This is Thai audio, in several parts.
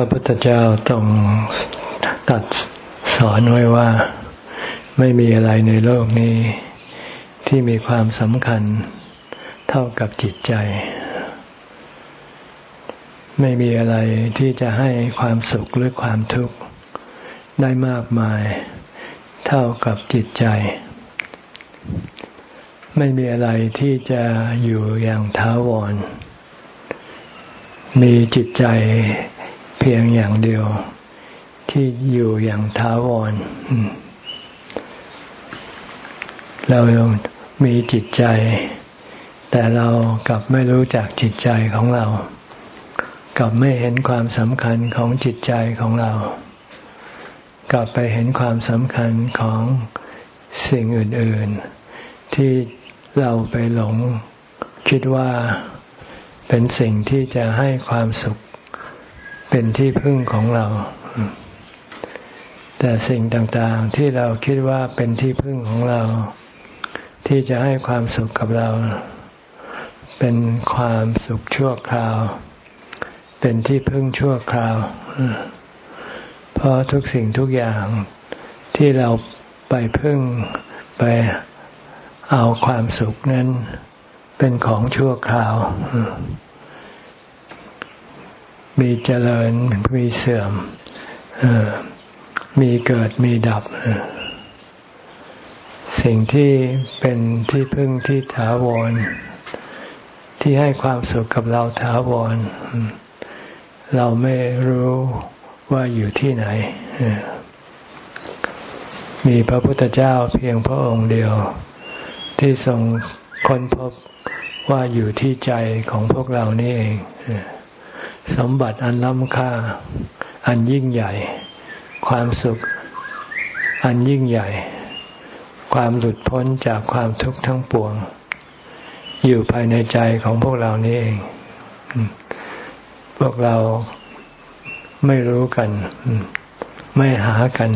ระพุทธเจ้าต้องตัดสอนไว้ว่าไม่มีอะไรในโลกนี้ ที่มีความสำคัญเท่ากับจิตใจ ไม่มีอะไรที่จะให้ความสุขหรือความทุกข์ได้มากมาย เท่ากับจิตใจ ไม่มีอะไรที่จะอยู่อย่างท้าวร มีจิตใจ เพียงอย่างเดียวที่อยู่อย่างทาวร เรามีจิตใจ แต่เรากลับไม่รู้จักจิตใจของเรา กลับไม่เห็นความสำคัญของจิตใจของเรา กลับไปเห็นความสำคัญของสิ่งอื่น ๆ ที่เราไปหลงคิดว่าเป็นสิ่งที่จะให้ความสุข เป็นที่พึ่งของเรา แต่สิ่งต่างๆที่เราคิดว่าเป็นที่พึ่งของเรา ที่จะให้ความสุขกับเรา เป็นความสุขชั่วคราว เป็นที่พึ่งชั่วคราว เพราะทุกสิ่งทุกอย่างที่เราไปพึ่งไปเอาความสุขนั้น เป็นของชั่วคราว มีเจริญมีเสื่อมมีเกิดมีดับ สิ่งที่เป็นที่พึ่งที่ถาวร ที่ให้ความสุขกับเราถาวร เราไม่รู้ว่าอยู่ที่ไหน มีพระพุทธเจ้าเพียงพระองค์เดียว ที่ทรงค้นพบว่าอยู่ที่ใจของพวกเรานี่เอง สมบัติอันล้ำค่า อันยิ่งใหญ่ ความสุข อันยิ่งใหญ่ ความหลุดพ้นจากความทุกข์ทั้งปวง อยู่ภายในใจของพวกเรานี่เอง พวกเราไม่รู้กัน ไม่หากัน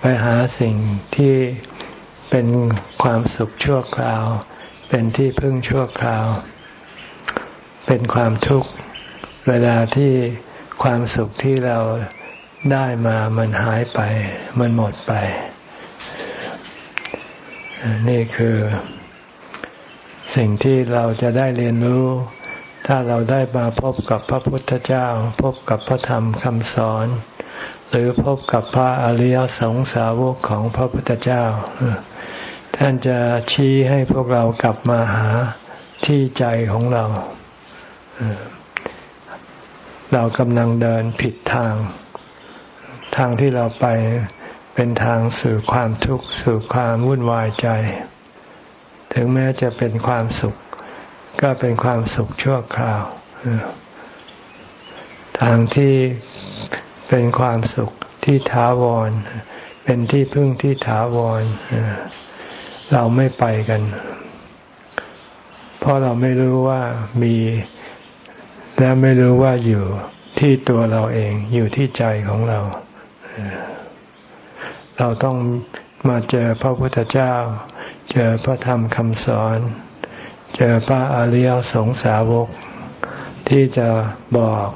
ไปหาสิ่งที่เป็นความสุขชั่วคราว เป็นที่พึ่งชั่วคราว เป็นความทุกข์ เวลาที่ความสุขที่เราได้มามันหายไป มันหมดไป นี่คือสิ่งที่เราจะได้เรียนรู้ ถ้าเราได้มาพบกับพระพุทธเจ้า พบกับพระธรรมคำสอน หรือพบกับพระอริยสงสาวกของพระพุทธเจ้า ท่านจะชี้ให้พวกเรากลับมาหาที่ใจของเรา เรากำลังเดินผิดทาง ทางที่เราไปเป็นทางสู่ความทุกข์สู่ความวุ่นวายใจ ถึงแม้จะเป็นความสุข ก็เป็นความสุขชั่วคราว ทางที่เป็นความสุขที่ถาวร เป็นที่พึ่งที่ถาวร เราไม่ไปกัน เพราะเราไม่รู้ว่ามี และไม่รู้ว่าอยู่ที่ตัวเราเองอยู่ที่ใจของเรา เราต้องมาเจอพระพุทธเจ้า เจอพระธรรมคำสอน เจอพระอริยสงสาวก ที่จะบอก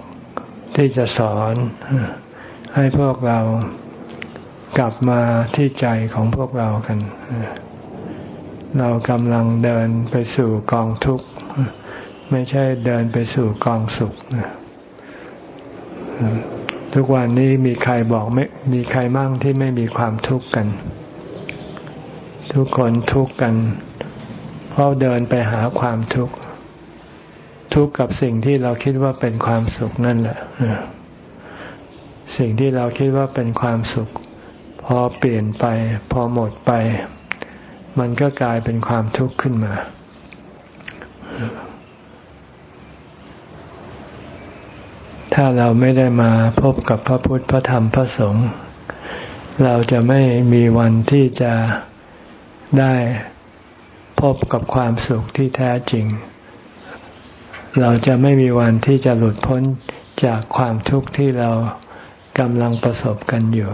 ที่จะสอน ให้พวกเรากลับมาที่ใจของพวกเรากัน เรากำลังเดินไปสู่กองทุกข์ ไม่ใช่เดินไปสู่กองสุข ทุกวันนี้มีใครบอกไม่มีใครมั่งที่ไม่มีความทุกข์กัน ทุกคนทุกข์กัน เพราะเดินไปหาความทุกข์ ทุกข์กับสิ่งที่เราคิดว่าเป็นความสุขนั่นแหละสิ่งที่เราคิดว่าเป็นความสุข พอเปลี่ยนไป พอหมดไป มันก็กลายเป็นความทุกข์ขึ้นมา ถ้าเราไม่ได้มาพบกับพระพุทธพระธรรมพระสงฆ์เราจะไม่มีวันที่จะได้พบกับความสุขที่แท้จริง เราจะไม่มีวันที่จะหลุดพ้นจากความทุกข์ที่เรากำลังประสบกันอยู่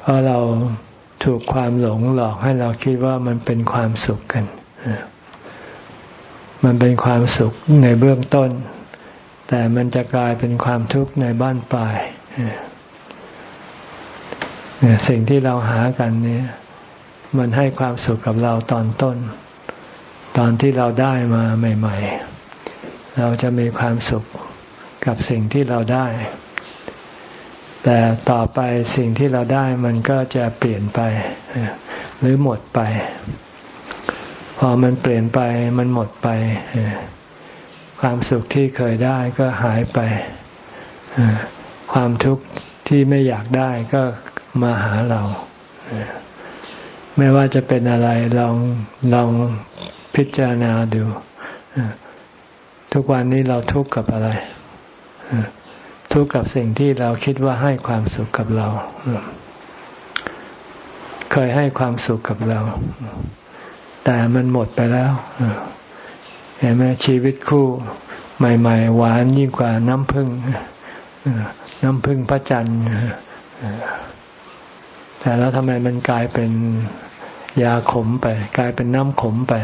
เพราะเราถูกความหลงหลอกให้เราคิดว่ามันเป็นความสุขกัน มันเป็นความสุขในเบื้องต้น แต่มันจะกลายเป็นความทุกข์ในบ้านปลายสิ่งที่เราหากันเนี่ย มันให้ความสุขกับเราตอนต้น ตอนที่เราได้มาใหม่ ๆ เราจะมีความสุขกับสิ่งที่เราได้ แต่ต่อไปสิ่งที่เราได้มันก็จะเปลี่ยนไป หรือหมดไป พอมันเปลี่ยนไปมันหมดไป ความสุขที่เคยได้ก็หายไป ความทุกข์ที่ไม่อยากได้ก็มาหาเรา ไม่ว่าจะเป็นอะไรลองลองพิจารณาดู ทุกวันนี้เราทุกข์กับอะไร ทุกข์กับสิ่งที่เราคิดว่าให้ความสุขกับเรา เคยให้ความสุขกับเรา แต่มันหมดไปแล้ว เห็นไหมชีวิตคู่ใหม่ ๆ หวานยิ่งกว่าน้ำผึ้งน้ำผึ้งพระจันทร์แต่แล้วทำไมมันกลายเป็นยาขมไป กลายเป็นน้ำขมไป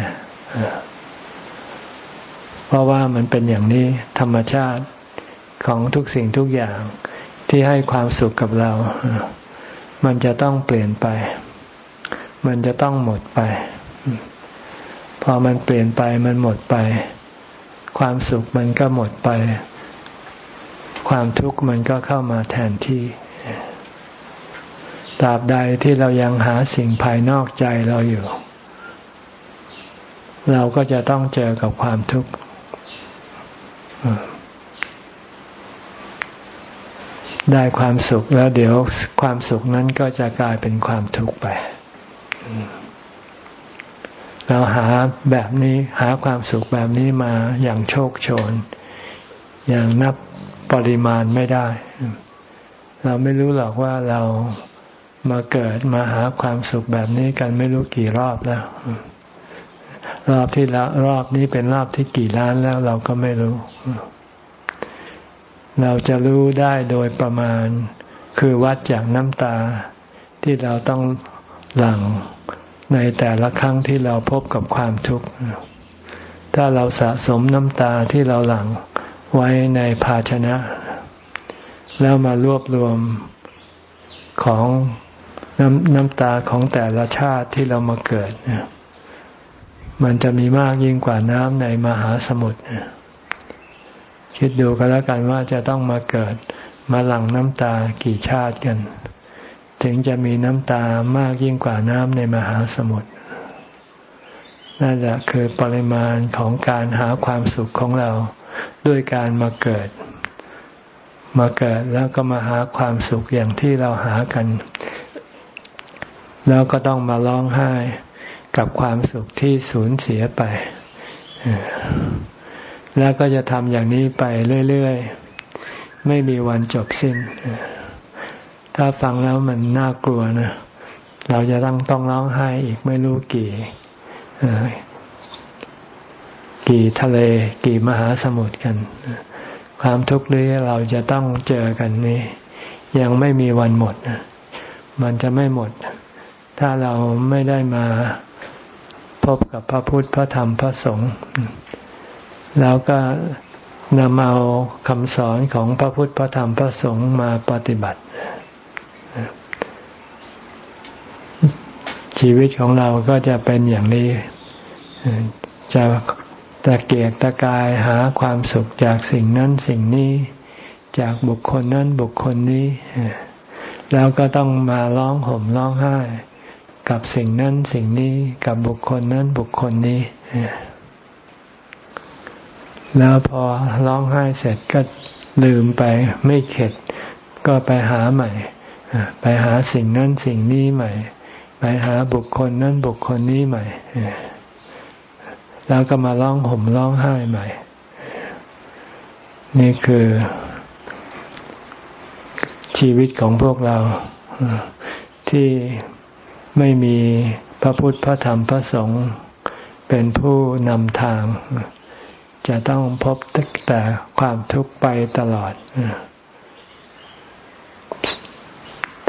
เพราะว่ามันเป็นอย่างนี้ธรรมชาติของทุกสิ่งทุกอย่างที่ให้ความสุขกับเรา มันจะต้องเปลี่ยนไป มันจะต้องหมดไป พอมันเปลี่ยนไปมันหมดไป ความสุขมันก็หมดไป ความทุกข์มันก็เข้ามาแทนที่ตราบใดที่เรายังหาสิ่งภายนอกใจเราอยู่ เราก็จะต้องเจอกับความทุกข์ได้ความสุขแล้วเดี๋ยวความสุขนั้นก็จะกลายเป็นความทุกข์ไป เราหาแบบนี้หาความสุขแบบนี้มาอย่างโชคโชน อย่างนับปริมาณไม่ได้ เราไม่รู้หรอกว่าเรามาเกิดมาหาความสุขแบบนี้กันไม่รู้กี่รอบแล้ว รอบที่ละรอบนี้เป็นรอบที่กี่ล้านแล้วเราก็ไม่รู้ เราจะรู้ได้โดยประมาณ คือวัดจากน้ำตาที่เราต้องหลั่ง ในแต่ละครั้งที่เราพบกับความทุกข์ ถ้าเราสะสมน้ำตาที่เราหลั่งไว้ในภาชนะ แล้วมารวบรวมของน้ำน้ำตาของแต่ละชาติที่เรามาเกิด มันจะมีมากยิ่งกว่าน้ำในมหาสมุทรคิดดูกันแล้วกันว่าจะต้องมาเกิดมาหลั่งน้ำตากี่ชาติกัน ถึงจะมีน้ำตามากยิ่งกว่าน้ำในมหาสมุทรนั่นแหละคือปริมาณของการหาความสุขของเราด้วยการมาเกิด มาเกิดแล้วก็มาหาความสุขอย่างที่เราหากัน แล้วก็ต้องมาร้องไห้กับความสุขที่สูญเสียไป แล้วก็จะทำอย่างนี้ไปเรื่อย ๆ ไม่มีวันจบสิ้น ถ้าฟังแล้วมันน่ากลัวนะเราจะต้องต้องร้องไห้อีกไม่รู้กี่กี่ทะเล กี่มหาสมุทรกัน ความทุกข์นี้เราจะต้องเจอกันนี้ ยังไม่มีวันหมดมันจะไม่หมด ถ้าเราไม่ได้มาพบกับพระพุทธพระธรรมพระสงฆ์แล้วก็นำเอาคำสอนของพระพุทธพระธรรมพระสงฆ์มาปฏิบัติ ชีวิตของเราก็จะเป็นอย่างนี้ จะตะเกียกตะกายหาความสุขจากสิ่งนั้นสิ่งนี้ จากบุคคลนั้นบุคคลนี้ แล้วก็ต้องมาร้องห่มร้องไห้ กับสิ่งนั้นสิ่งนี้กับบุคคลนั้นบุคคลนี้แล้วพอร้องไห้เสร็จก็ลืมไปไม่เข็ด ก็ไปหาใหม่ ไปหาสิ่งนั้นสิ่งนี้ใหม่ ไปหาบุคคลนั้นบุคคลนี้ใหม่ แล้วก็มาร้องห่มร้องไห้ใหม่ นี่คือชีวิตของพวกเราที่ไม่มีพระพุทธพระธรรมพระสงฆ์เป็นผู้นำทาง จะต้องพบแต่ความทุกข์ไปตลอด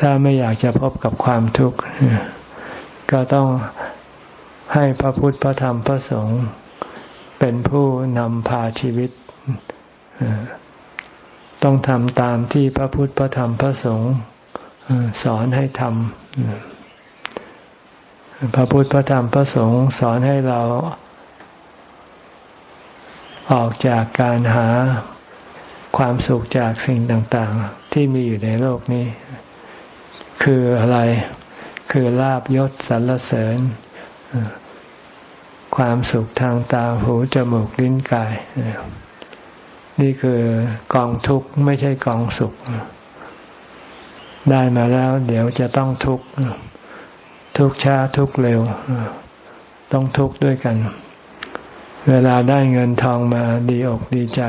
ถ้าไม่อยากจะพบกับความทุกข์ ก็ต้องให้พระพุทธพระธรรมพระสงฆ์เป็นผู้นำพาชีวิต ต้องทำตามที่พระพุทธพระธรรมพระสงฆ์สอนให้ทำพระพุทธพระธรรมพระสงฆ์สอนให้เราออกจากการหาความสุขจากสิ่งต่าง ๆ ที่มีอยู่ในโลกนี้ คืออะไร คือลาบยศสรรเสริญ ความสุขทางตาหูจมูกลิ้นกาย นี่คือกองทุกข์ไม่ใช่กองสุข ได้มาแล้ว เดี๋ยวจะต้องทุกข์ทุกช้าทุกเร็ว ต้องทุกข์ด้วยกัน เวลาได้เงินทองมาดีอกดีใจ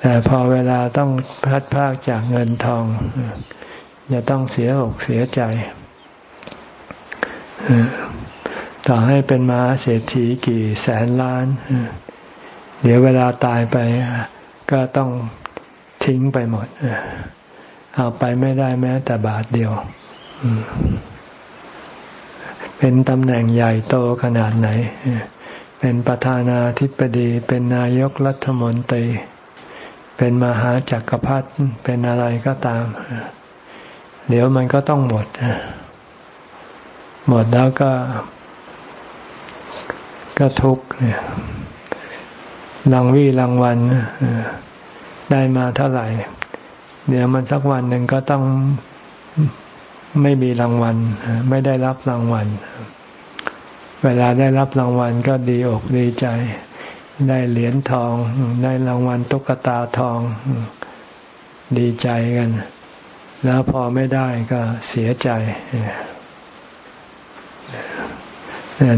แต่พอเวลาต้องพัดพากจากเงินทอง จะต้องเสียอกเสียใจต่อให้เป็นมาเศรษฐีกี่แสนล้าน เดี๋ยวเวลาตายไปก็ต้องทิ้งไปหมดเอาไปไม่ได้แม้แต่บาทเดียวเป็นตำแหน่งใหญ่โตขนาดไหน เป็นประธานาธิบดี เป็นนายกรัฐมนตรี เป็นมหาจักรพรรดิ เป็นอะไรก็ตามเเดี๋ยวมันก็ต้องหมด หมดแล้วก็ ก็ทุกข์รางวี่รางวัลได้มาเท่าไหร่ เดี๋ยวมันสักวันหนึ่งก็ต้องไม่มีรางวัล ไม่ได้รับรางวัล เวลาได้รับรางวัลก็ดีอกดีใจ ได้เหรียญทอง ได้รางวัลตุ๊กตาทอง ดีใจกัน แล้วพอไม่ได้ก็เสียใจ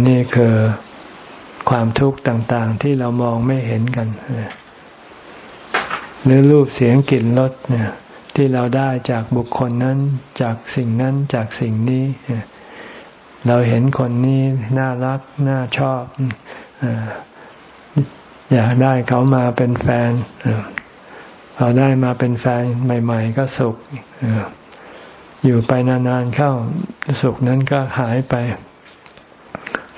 นี่คือความทุกข์ต่าง ๆ ที่เรามองไม่เห็นกันหรือรูปเสียงกลิ่นรสเนี่ยที่เราได้จากบุคคลนั้น จากสิ่งนั้นจากสิ่งนี้ เราเห็นคนนี้น่ารัก น่าชอบอยากได้เขามาเป็นแฟน พอได้มาเป็นแฟนใหม่ ๆ ก็สุขอยู่ไปนานๆเข้าสุขนั้นก็หายไป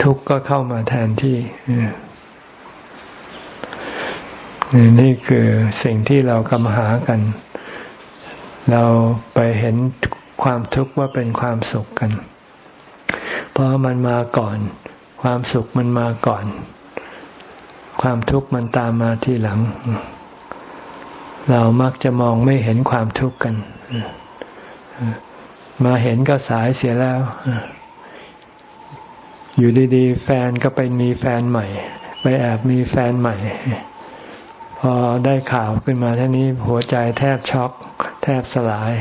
ทุกข์ก็เข้ามาแทนที่นี่คือสิ่งที่เรากำหากัน เราไปเห็นความทุกข์ว่าเป็นความสุขกัน เพราะมันมาก่อน ความสุขมันมาก่อน ความทุกข์มันตามมาทีหลัง เรามักจะมองไม่เห็นความทุกข์กัน มาเห็นก็สายเสียแล้ว อยู่ดีๆ แฟนก็ไปมีแฟนใหม่ ไปแอบมีแฟนใหม่ พอได้ข่าวขึ้นมาท่านี้หัวใจแทบช็อก แทบสลาย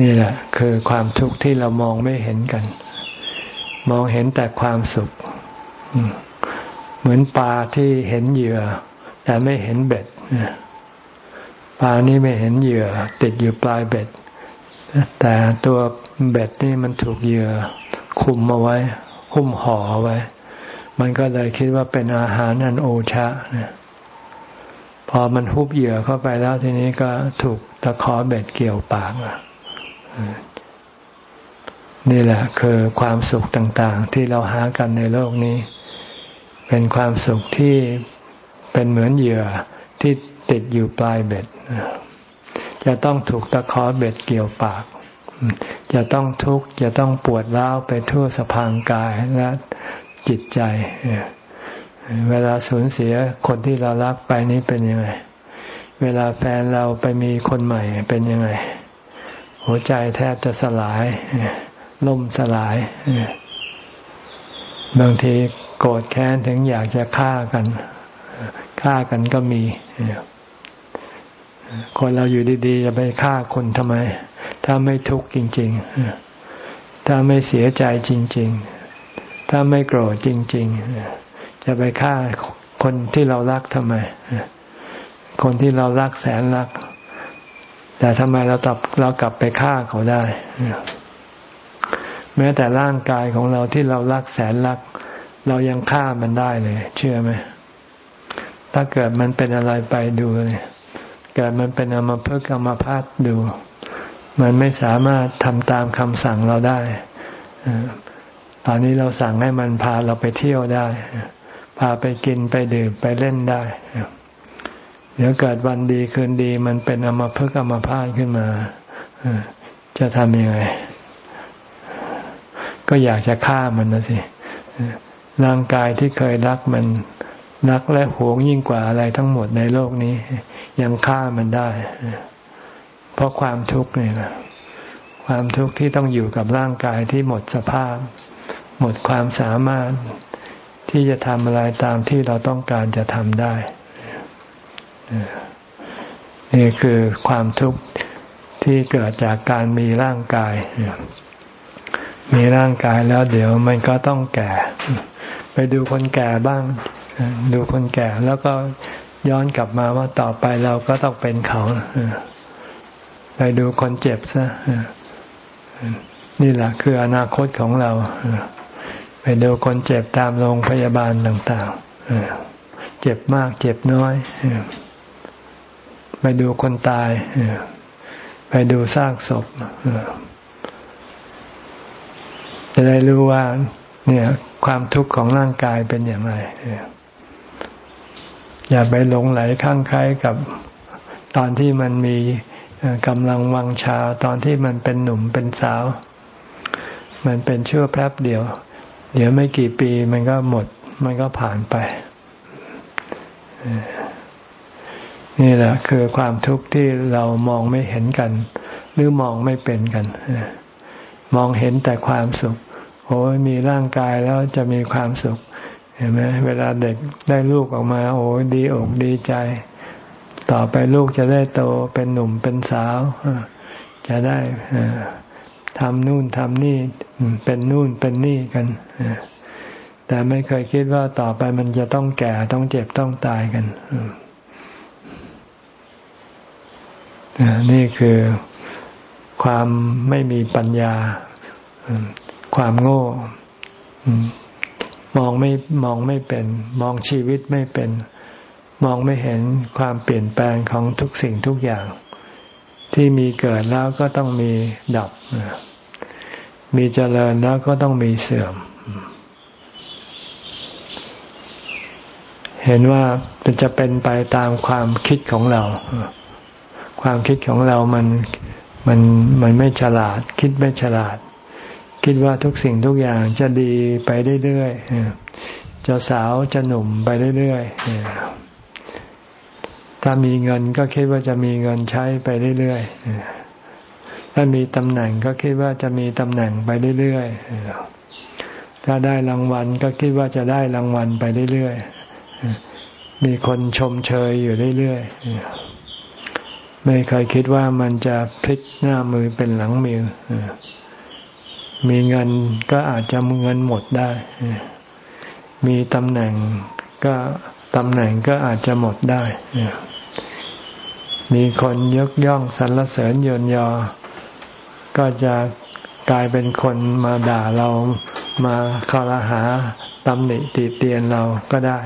นี่แหละ คือความทุกข์ที่เรามองไม่เห็นกัน มองเห็นแต่ความสุข เหมือนปลาที่เห็นเหยื่อ แต่ไม่เห็นเบ็ดปลานี่ไม่เห็นเหยื่อ ติดอยู่ปลายเบ็ด แต่ตัวเบ็ดนี่มันถูกเหยื่อ คุมเอาไว้ หุ้มห่อไว้ มันก็เลยคิดว่าเป็นอาหารอันโอชะนพอมันฮุบเหยื่อเข้าไปแล้วทีนี้ก็ถูกตะขอเบ็ดเกี่ยวปากนี่แหละคือความสุขต่าง ๆ ที่เราหากันในโลกนี้ เป็นความสุขที่เป็นเหมือนเหยื่อที่ติดอยู่ปลายเบ็ด จะต้องถูกตะขอเบ็ดเกี่ยวปาก จะต้องทุกข์จะต้องปวดร้าวไปทั่วสะพางกายและจิตใจ เวลาสูญเสียคนที่เรารักไปนี้เป็นยังไง เวลาแฟนเราไปมีคนใหม่เป็นยังไง หัวใจแทบจะสลายล่มสลาย บางที โกรธแค้นถึงอยากจะฆ่ากันฆ่ากันก็มี คนเราอยู่ดีๆจะไปฆ่าคนทำไม ถ้าไม่ทุกข์จริง ๆ ถ้าไม่เสียใจจริง ๆ ถ้าไม่โกรธจริง ๆ จะไปฆ่าคนที่เรารักทำไม คนที่เรารักแสนรัก แต่ทำไมเราตับเรากลับไปฆ่าเขาได้ แม้แต่ร่างกายของเราที่เรารักแสนรักเเรายังฆ่ามันได้เลย เชื่อไหมถ้าเกิดมันเป็นอะไรไปดูเลยเกิดมันเป็นอมภพกรรมพัดดู มันไม่สามารถทำตามคำสั่งเราได้ตอนนี้เราสั่งให้มันพาเราไปเที่ยวได้ พาไปกินไปดื่มไปเล่นได้ เดี๋ยวเกิดวันดีคืนดีมันเป็นอมภพอมพาตขึ้นมาจะทำยังไง ก็อยากจะฆ่ามันนะสิ ร่างกายที่เคยรักมันรักและหวงยิ่งกว่าอะไรทั้งหมดในโลกนี้ ยังฆ่ามันได้ เพราะความทุกข์นี่นะความทุกข์ที่ต้องอยู่กับร่างกายที่หมดสภาพ หมดความสามารถที่จะทำอะไรตามที่เราต้องการจะทำได้นี่คือความทุกข์ที่เกิดจากการมีร่างกาย มีร่างกายแล้วเดี๋ยวมันก็ต้องแก่ ไปดูคนแก่บ้าง ดูคนแก่แล้วก็ย้อนกลับมาว่าต่อไปเราก็ต้องเป็นเขาไปดูคนเจ็บซะนี่แหละคืออนาคตของเราไปดูคนเจ็บตามโรงพยาบาลต่างๆเจ็บมากเจ็บน้อยไปดูคนตายไปดูซากศพจะได้รู้ว่า เนี่ย ความทุกข์ของร่างกายเป็นอย่างไรอย่าไปหลงไหลข้างใครกับตอนที่มันมีกำลังวังชาตอนที่มันเป็นหนุ่มเป็นสาว มันเป็นชั่วแป๊บเดียว เดี๋ยวไม่กี่ปีมันก็หมด มันก็ผ่านไป นี่แหละคือความทุกข์ที่เรามองไม่เห็นกัน หรือมองไม่เป็นกัน มองเห็นแต่ความสุข โอ้ยมีร่างกายแล้วจะมีความสุข เห็นไหมเวลาเด็กได้ลูกออกมา โอ้ยดีอกดีใจ ต่อไปลูกจะได้โตเป็นหนุ่มเป็นสาว จะได้ทำนู่นทำนี่ เป็นนู่นเป็นนี่กันแต่ไม่เคยคิดว่าต่อไปมันจะต้องแก่ต้องเจ็บต้องตายกันนี่คือความไม่มีปัญญา ความโง่มองไม่มองไม่เป็น มองชีวิตไม่เป็น มองไม่เห็นความเปลี่ยนแปลงของทุกสิ่งทุกอย่าง ที่มีเกิดแล้วก็ต้องมีดับ มีเจริญแล้วก็ต้องมีเสื่อม เห็นว่าจะเป็นไปตามความคิดของเรา ความคิดของเรามันมันมันไม่ฉลาด คิดไม่ฉลาด คิดว่าทุกสิ่งทุกอย่างจะดีไปเรื่อยๆจะสาวจะหนุ่มไปเรื่อยๆถ้ามีเงินก็คิดว่าจะมีเงินใช้ไปเรื่อยๆถ้ามีตำแหน่งก็คิดว่าจะมีตำแหน่งไปเรื่อยๆถ้าได้รางวัลก็คิดว่าจะได้รางวัลไปเรื่อยๆมีคนชมเชยอยู่เรื่อยๆไม่เคยคิดว่ามันจะพลิกหน้ามือเป็นหลังมือ มีเงินก็อาจจะเงินหมดได้ มีตำแหน่งก็ตำแหน่งก็อาจจะหมดได้ มีคนยกย่องสรรเสริญยนยอ ก็จะกลายเป็นคนมาด่าเรามาคารหาตำหนิติเตียนเราก็ได้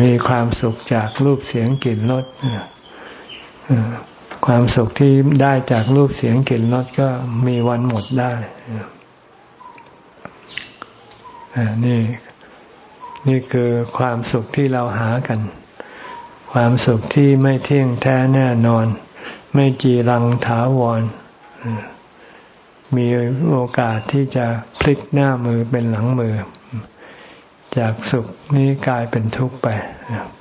มีความสุขจากรูปเสียงกลิ่นรส ความสุขที่ได้จากรูปเสียงกลิ่นรสก็มีวันหมดได้นี่นี่คือความสุขที่เราหากัน ความสุขที่ไม่เที่ยงแท้แน่นอน ไม่จีรังถาวร มีโอกาสที่จะพลิกหน้ามือเป็นหลังมือ จากสุขนี้กลายเป็นทุกข์ไปนี่คื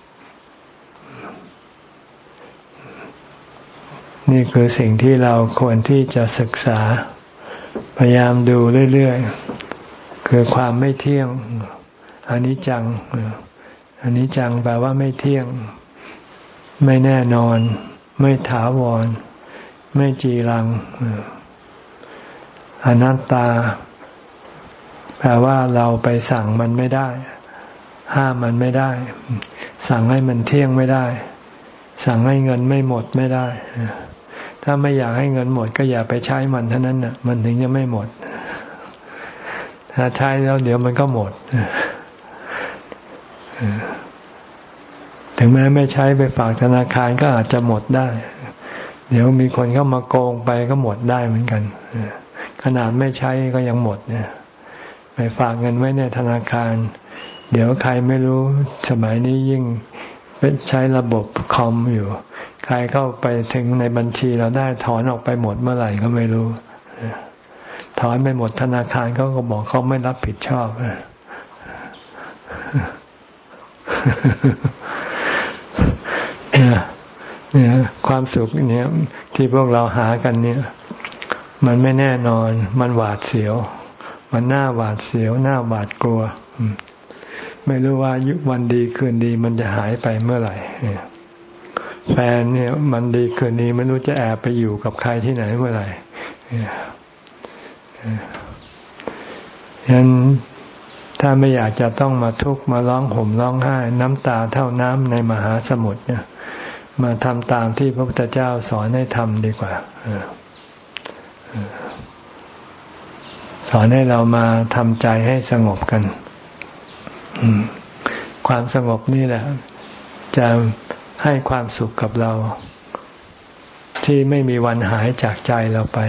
นี่คือสิ่งที่เราควรที่จะศึกษา พยายามดูเรื่อยๆ คือความไม่เที่ยงอนิจจังอนิจจังแปลว่าไม่เที่ยง ไม่แน่นอน ไม่ถาวร ไม่จีรังอนัตตา แปลว่าเราไปสั่งมันไม่ได้ ห้ามมันไม่ได้ สั่งให้มันเที่ยงไม่ได้ สั่งให้เงินไม่หมดไม่ได้ ถ้าไม่อยากให้เงินหมด ก็อย่าไปใช้มันเท่านั้นน่ะ มันถึงจะไม่หมด ถ้าใช้แล้วเดี๋ยวมันก็หมดถึงแม้ไม่ใช้ไปฝากธนาคารก็อาจจะหมดได้ เดี๋ยวมีคนเข้ามาโกงไปก็หมดได้เหมือนกันขนาดไม่ใช้ก็ยังหมดเนี่ยไปฝากเงินไว้ในธนาคาร เดี๋ยวใครไม่รู้สมัยนี้ยิ่งเป็นใช้ระบบคอมอยู่ ใครเข้าไปถึงในบัญชีเราได้ถอนออกไปหมดเมื่อไหร่ก็ไม่รู้ถอนไปหมดธนาคารเขาก็บอกเขาไม่รับผิดชอบเนี่ยความสุขเนี่ย ที่พวกเราหากันเนี่ย มันไม่แน่นอน มันหวาดเสียว มันหน้าหวาดเสียว หน้าหวาดกลัว ไม่รู้ว่ายุวันดีคืนดีมันจะหายไปเมื่อไหร่ แฟนเนี่ย มันดีคืนดีไม่รู้จะแอบไปอยู่กับใครที่ไหนเมื่อไหร่ฉะนั้นถ้าไม่อยากจะต้องมาทุกข์มาร้องห่มร้องไห้ น้ำตาเท่าน้ำในมหาสมุทรเนี่ยมาทำตามที่พระพุทธเจ้าสอนให้ทำดีกว่าสอนให้เรามาทำใจให้สงบกันความสงบนี่แหละ จะ ให้ความสุขกับเรา ที่ไม่มีวันหายจากใจเราไป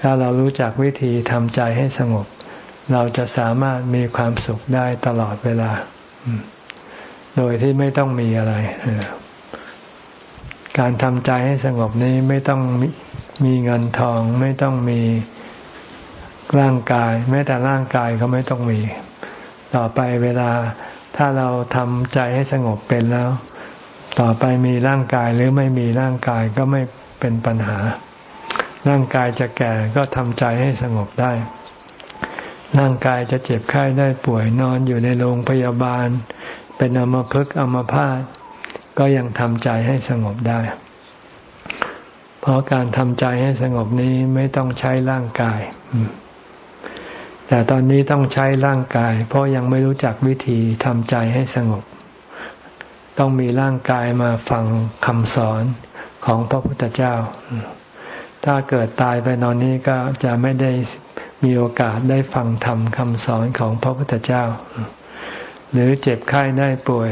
ถ้าเรารู้จักวิธีทำใจให้สงบ เราจะสามารถมีความสุขได้ตลอดเวลา โดยที่ไม่ต้องมีอะไร การทำใจให้สงบนี้ไม่ต้องมีเงินทอง ไม่ต้องมีร่างกาย แม้แต่ร่างกายก็ไม่ต้องมี ต่อไปเวลาถ้าเราทำใจให้สงบเป็นแล้ว ต่อไปมีร่างกายหรือไม่มีร่างกายก็ไม่เป็นปัญหา ร่างกายจะแก่ก็ทำใจให้สงบได้ ร่างกายจะเจ็บไข้ได้ป่วยนอนอยู่ในโรงพยาบาล เป็นอมภพอมภาตก็ยังทำใจให้สงบได้ เพราะการทำใจให้สงบนี้ไม่ต้องใช้ร่างกาย แต่ตอนนี้ต้องใช้ร่างกาย เพราะยังไม่รู้จักวิธีทำใจให้สงบ ต้องมีร่างกายมาฟังคำสอนของพระพุทธเจ้า ถ้าเกิดตายไปนอนนี้ก็จะไม่ได้มีโอกาสได้ฟังธรรมคำสอนของพระพุทธเจ้า หรือเจ็บไข้ได้ป่วย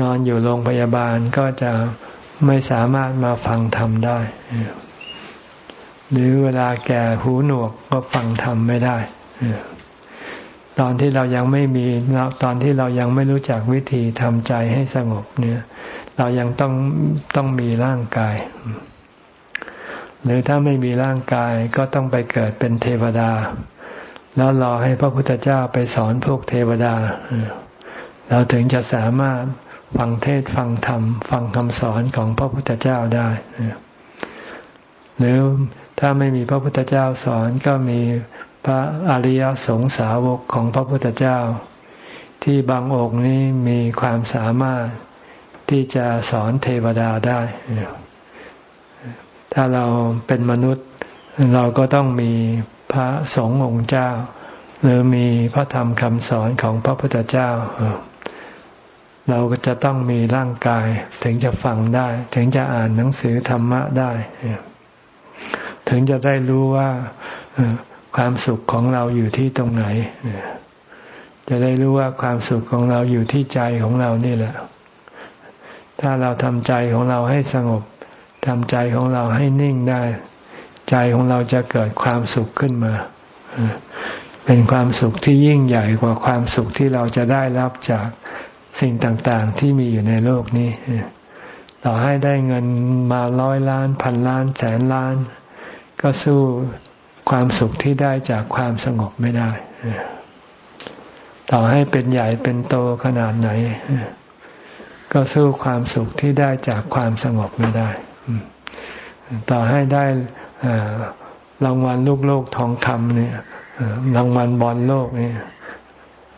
นอนอยู่โรงพยาบาลก็จะไม่สามารถมาฟังธรรมได้ หรือเวลาแก่หูหนวกก็ฟังธรรมไม่ได้ ตอนที่เรายังไม่มีตอนที่เรายังไม่รู้จักวิธีทำใจให้สงบเนี่ย เรายังต้องต้องมีร่างกาย หรือถ้าไม่มีร่างกายก็ต้องไปเกิดเป็นเทวดา แล้วรอให้พระพุทธเจ้าไปสอนพวกเทวดา เราถึงจะสามารถฟังเทศฟังธรรม ฟังคำสอนของพระพุทธเจ้าได้ หรือถ้าไม่มีพระพุทธเจ้าสอนก็มี พระอริยสงสาวกของพระพุทธเจ้า ที่บางองค์นี้มีความสามารถที่จะสอนเทวดาได้ ถ้าเราเป็นมนุษย์เราก็ต้องมีพระสงฆ์องค์เจ้า หรือมีพระธรรมคำสอนของพระพุทธเจ้า เราก็จะต้องมีร่างกายถึงจะฟังได้ ถึงจะอ่านหนังสือธรรมะได้ ถึงจะได้รู้ว่า ความสุขของเราอยู่ที่ตรงไหน จะได้รู้ว่าความสุขของเราอยู่ที่ใจของเรานี่แหละ ถ้าเราทำใจของเราให้สงบทำใจของเราให้นิ่งได้ ใจของเราจะเกิดความสุขขึ้นมา เป็นความสุขที่ยิ่งใหญ่กว่าความสุขที่เราจะได้รับจากสิ่งต่างๆ ที่มีอยู่ในโลกนี้ ต่อให้ได้เงินมาร้อยล้าน พันล้าน แสนล้าน ก็สู้ ความสุขที่ได้จากความสงบไม่ได้ ต่อให้เป็นใหญ่เป็นโตขนาดไหน ก็สู้ความสุขที่ได้จากความสงบไม่ได้ ต่อให้ได้รางวัลลูกโลกทองคำเนี่ยรางวัลบอลโลกเนี่ย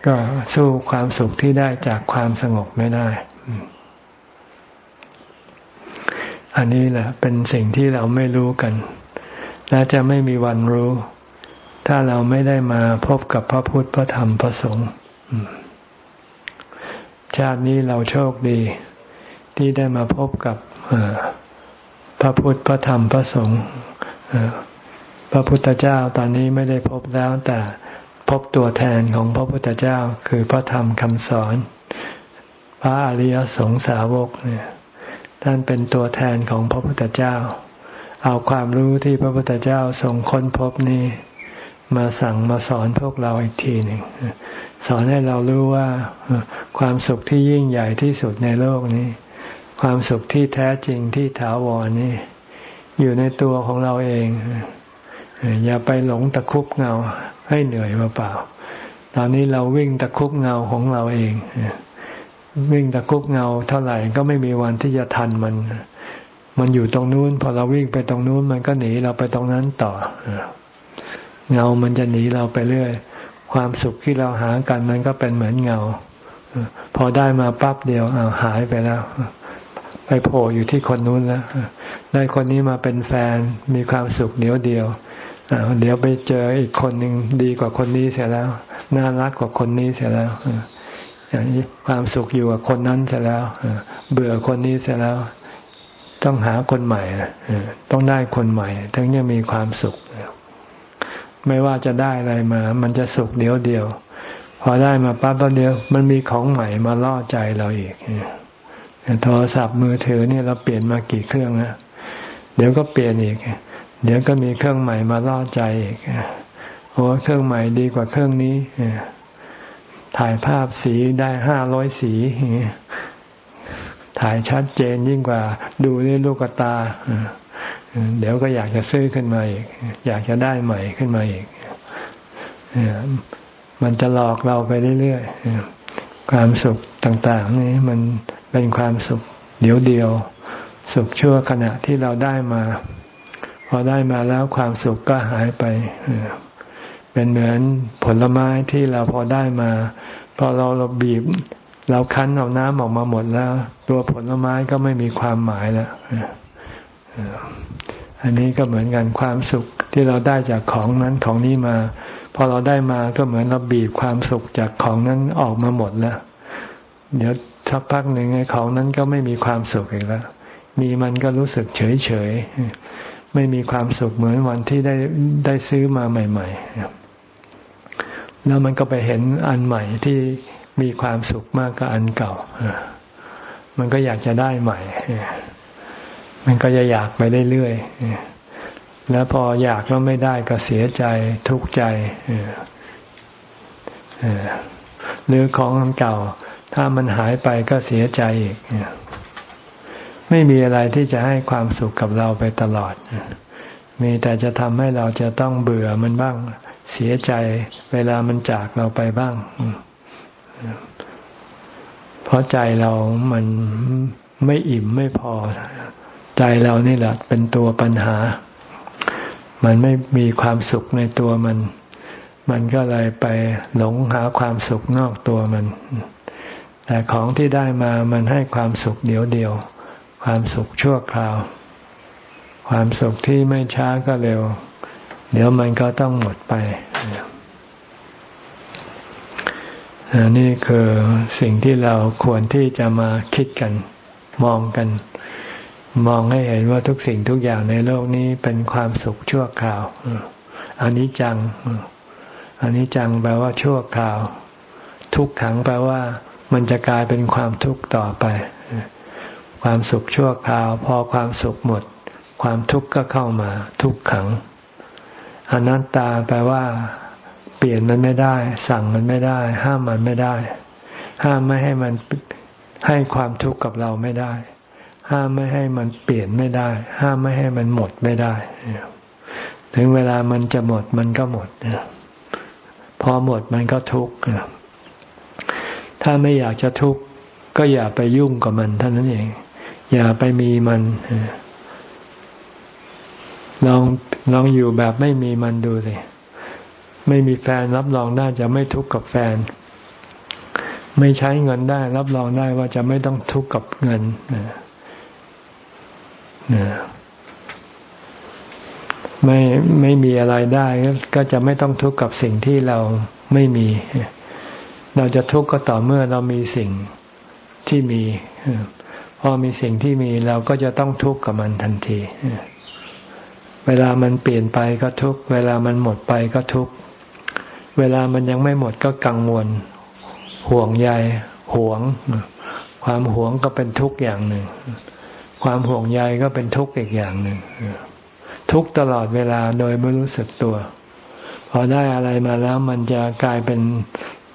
ก็สู้ความสุขที่ได้จากความสงบไม่ได้ อันนี้แหละเป็นสิ่งที่เราไม่รู้กัน และจะไม่มีวันรู้ ถ้าเราไม่ได้มาพบกับพระพุทธพระธรรมพระสงฆ์ชาตินี้เราโชคดี ที่ได้มาพบกับพระพุทธพระธรรมพระสงฆ์พระพุทธเจ้าตอนนี้ไม่ได้พบแล้ว แต่พบตัวแทนของพระพุทธเจ้าคือพระธรรมคำสอน พระอริยสงสาวกเนี่ยท่านเป็นตัวแทนของพระพุทธเจ้า เอาความรู้ที่พระพุทธเจ้าทรงค้นพบนี้ มาสั่งมาสอนพวกเราอีกทีหนึ่งสอนให้เรารู้ว่าความสุขที่ยิ่งใหญ่ที่สุดในโลกนี้ ความสุขที่แท้จริงที่ถาวรนี่ อยู่ในตัวของเราเองอย่าไปหลงตะคุบเงาให้เหนื่อยมาเปล่า ตอนนี้เราวิ่งตะคุบเงาของเราเอง วิ่งตะคุบเงาเท่าไหร่ก็ไม่มีวันที่จะทันมัน มันอยู่ตรงนู้น พอเราวิ่งไปตรงนู้น มันก็หนีเราไปตรงนั้นต่อเงามันจะหนีเราไปเรื่อย ความสุขที่เราหากันมันก็เป็นเหมือนเงา พอได้มาปั๊บเดียวอาหายไปแล้ว ไปโผล่อยู่ที่คนนู้นแล้วได้คนนี้มาเป็นแฟนมีความสุขเดียวเดียวเดี๋ยวไปเจออีกคนหนึ่งดีกว่าคนนี้เสียแล้ว น่ารักกว่าคนนี้เสียแล้วอย่างนี้ความสุขอยู่กับคนนั้นเสียแล้วเบื่อคนนี้เสียแล้ว ต้องหาคนใหม่ต้องได้คนใหม่ ถึงจะมีความสุข ไม่ว่าจะได้อะไรมา มันจะสุขเดียวเดียว พอได้มาปั๊บเดียว มันมีของใหม่มาล่อใจเราอีกโทรศัพท์มือถือนี่เราเปลี่ยนมากี่เครื่องนะเดี๋ยวก็เปลี่ยนอีก เดี๋ยวก็มีเครื่องใหม่มาล่อใจอีกโอ้เครื่องใหม่ดีกว่าเครื่องนี้ถ่ายภาพสีได้ห้าร้อยสี ถ่ายชัดเจนยิ่งกว่าดูด้วยลูกตา เดี๋ยวก็อยากจะซื้อขึ้นมาอีก อยากจะได้ใหม่ขึ้นมาอีก มันจะหลอกเราไปเรื่อยๆ ความสุขต่าง ๆ นี่มันเป็นความสุขเดียวเดียว สุขชั่วขณะที่เราได้มา พอได้มาแล้วความสุขก็หายไป เป็นเหมือนผลไม้ที่เราพอได้มา พอเราเราบีบ เราคั้นเอาน้ำออกมาหมดแล้ว ตัวผลไม้ก็ไม่มีความหมายแล้วอันนี้ก็เหมือนกันความสุขที่เราได้จากของนั้นของนี้มา พอเราได้มาก็เหมือนเราบีบความสุขจากของนั้นออกมาหมดแล้ว เดี๋ยวสักพักหนึ่งไอ้ของนั้นก็ไม่มีความสุขอีกแล้ว มีมันก็รู้สึกเฉยเฉยไม่มีความสุขเหมือนวันที่ได้ได้ซื้อมาใหม่ ๆ แล้วมันก็ไปเห็นอันใหม่ที่ มีความสุขมากกว่าอันเก่า มันก็อยากจะได้ใหม่ มันก็จะอยากไปเรื่อยๆ แล้วพออยากแล้วไม่ได้ก็เสียใจทุกข์ใจ หรือของเก่า ถ้ามันหายไปก็เสียใจอีก ไม่มีอะไรที่จะให้ความสุขกับเราไปตลอด มีแต่จะทำให้เราจะต้องเบื่อมันบ้าง เสียใจ เวลามันจากเราไปบ้าง เพราะใจเรามันไม่อิ่มไม่พอ ใจเรานี่แหละเป็นตัวปัญหา มันไม่มีความสุขในตัวมัน มันก็เลยไปหลงหาความสุขนอกตัวมัน แต่ของที่ได้มามันให้ความสุขเดียวเดียว ความสุขชั่วคราว ความสุขที่ไม่ช้าก็เร็ว เดี๋ยวมันก็ต้องหมดไป นี่คือสิ่งที่เราควรที่จะมาคิดกัน มองกัน มองให้เห็นว่าทุกสิ่งทุกอย่างในโลกนี้เป็นความสุขชั่วคราวอันนี้จังอันนี้จังแปลว่าชั่วคราว ทุกขังแปลว่า มันจะกลายเป็นความทุกข์ต่อไป ความสุขชั่วคราว พอความสุขหมด ความทุกข์ก็เข้ามา ทุกขังอนัตตาแปลว่า ลี่ยนมันไม่ได้ สั่งมันไม่ได้ ห้ามมันไม่ได้ ห้ามไม่ให้มันให้ความทุกข์กับเราไม่ได้ ห้ามไม่ให้มันเปลี่ยนไม่ได้ ห้ามไม่ให้มันหมดไม่ได้ ถึงเวลามันจะหมดมันก็หมดพอหมดมันก็ทุกข์ถ้าไม่อยากจะทุกข์ก็อย่าไปยุ่งกับมันเท่านั้นเอง อย่าไปมีมันลองลองอยู่แบบไม่มีมันดูสิ ไม่มีแฟนรับรองได้จะไม่ทุกข์กับแฟน ไม่ใช้เงินได้ รับรองได้ว่าจะไม่ต้องทุกข์กับเงินไม่ไม่มีอะไรได้ก็จะไม่ต้องทุกข์กับสิ่งที่เราไม่มี เราจะทุกข์ก็ต่อเมื่อเรามีสิ่งที่มีพอมีสิ่งที่มีเราก็จะต้องทุกข์กับมันทันที เวลามันเปลี่ยนไปก็ทุกข์ เวลามันหมดไปก็ทุกข์ เวลามันยังไม่หมดก็กังวล ห่วงใยห่วง ความห่วงก็เป็นทุกข์อย่างหนึ่ง ความห่วงใยก็เป็นทุกข์อีกอย่างหนึ่งทุกตลอดเวลาโดยไม่รู้สึกตัว พอได้อะไรมาแล้วมันจะกลายเป็น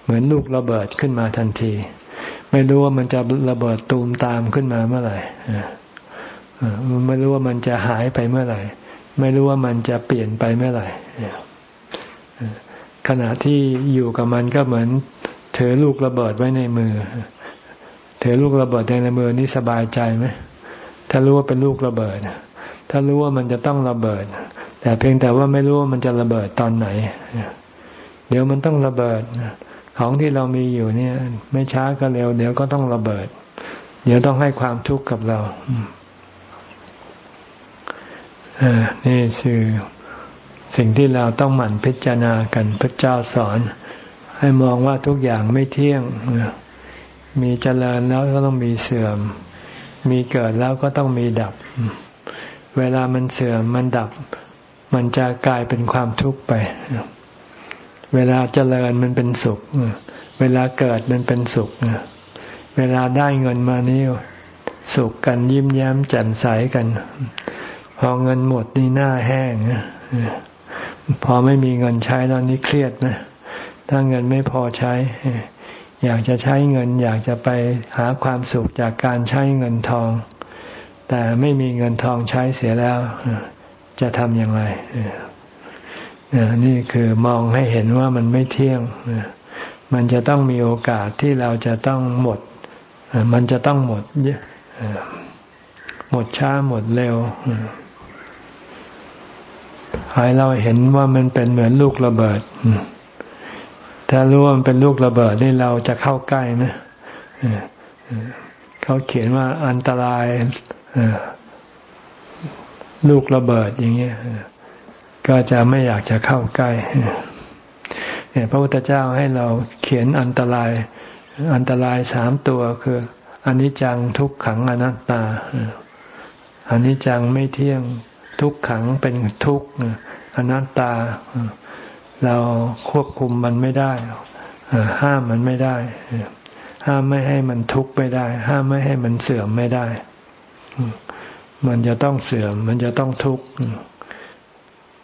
เหมือนลูกระเบิดขึ้นมาทันที ไม่รู้ว่ามันจะระเบิดตูมตามขึ้นมาเมื่อไหร่ไม่รู้ว่ามันจะหายไปเมื่อไหร่ ไม่รู้ว่ามันจะเปลี่ยนไปเมื่อไหร่ ขณะที่อยู่กับมันก็เหมือนถือลูกระเบิดไว้ในมือถือลูกระเบิดในมือนี่สบายใจไหมถ้ารู้ว่าเป็นลูกระเบิด ถ้ารู้ว่ามันจะต้องระเบิด แต่เพียงแต่ว่าไม่รู้ว่ามันจะระเบิดตอนไหน เดี๋ยวมันต้องระเบิด ของที่เรามีอยู่เนี่ย ไม่ช้าก็เร็ว เดี๋ยวก็ต้องระเบิด เดี๋ยวต้องให้ความทุกข์กับเรา อ่า นี่คือ สิ่งที่เราต้องหมั่นพิจารณากันพระเจ้าสอน ให้มองว่าทุกอย่างไม่เที่ยง มีเจริญแล้วก็ต้องมีเสื่อม มีเกิดแล้วก็ต้องมีดับ เวลามันเสื่อมมันดับ มันจะกลายเป็นความทุกข์ไป เวลาเจริญมันเป็นสุข เวลาเกิดมันเป็นสุข เวลาได้เงินมานี่สุขกันยิ้มแย้มแจ่มใสกัน พอเงินหมดนี่หน้าแห้ง พอไม่มีเงินใช้แล้วนี่เครียดนะ ถ้าเงินไม่พอใช้ อยากจะใช้เงิน อยากจะไปหาความสุขจากการใช้เงินทอง แต่ไม่มีเงินทองใช้เสียแล้ว จะทำอย่างไรนี่คือมองให้เห็นว่ามันไม่เที่ยง มันจะต้องมีโอกาสที่เราจะต้องหมด มันจะต้องหมด หมดช้าหมดเร็ว ให้เราเห็นว่ามันเป็นเหมือนลูกระเบิด ถ้ารู้ว่ามันเป็นลูกระเบิดนี่เราจะเข้าใกล้ไหมเขาเขียนว่าอันตรายลูกระเบิดอย่างเงี้ยก็จะไม่อยากจะเข้าใกล้เนี่ยพระพุทธเจ้าให้เราเขียนอันตราย อันตรายสามตัวคืออนิจจังทุกขังอนัตตาอนิจจังไม่เที่ยง ทุกขังเป็นทุกข์อนัตตา เราควบคุมมันไม่ได้ห้ามมันไม่ได้ ห้ามไม่ให้มันทุกข์ไม่ได้ ห้ามไม่ให้มันเสื่อมไม่ได้ มันจะต้องเสื่อม มันจะต้องทุกข์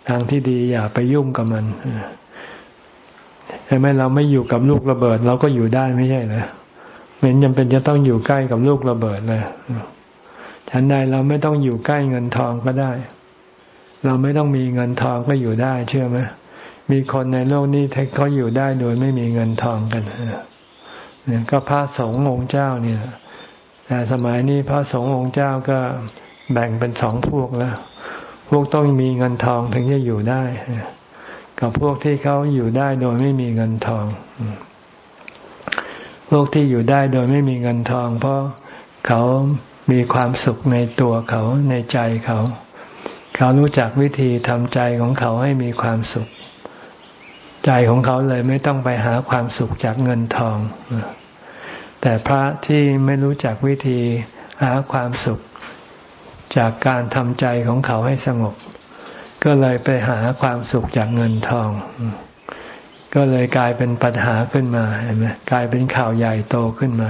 ทางที่ดีอย่าไปยุ่งกับมันใช่ไหมเราไม่อยู่กับลูกระเบิด เราก็อยู่ได้ไม่ใช่เหรอเหม็นจำเป็นจะต้องอยู่ใกล้กับลูกระเบิดเลยฉันใดเราไม่ต้องอยู่ใกล้เงินทองก็ได้ เราไม่ต้องมีเงินทองก็อยู่ได้เชื่อไหมมีคนในโลกนี้เขาอยู่ได้โดยไม่มีเงินทองกันเนี่ยก็พระสงฆ์องค์เจ้าเนี่ยแต่สมัยนี้พระสงฆ์องค์เจ้าก็แบ่งเป็นสองพวกแล้ว พวกต้องมีเงินทองถึงจะอยู่ได้ กับพวกที่เขาอยู่ได้โดยไม่มีเงินทอง พวกที่อยู่ได้โดยไม่มีเงินทอง เพราะเขามีความสุขในตัวเขาในใจเขา เขารู้จักวิธีทำใจของเขาให้มีความสุข ใจของเขาเลยไม่ต้องไปหาความสุขจากเงินทอง แต่พระที่ไม่รู้จักวิธีหาความสุข จากการทำใจของเขาให้สงบ ก็เลยไปหาความสุขจากเงินทอง ก็เลยกลายเป็นปัญหาขึ้นมาเห็นไหมกลายเป็นข่าวใหญ่โตขึ้นมา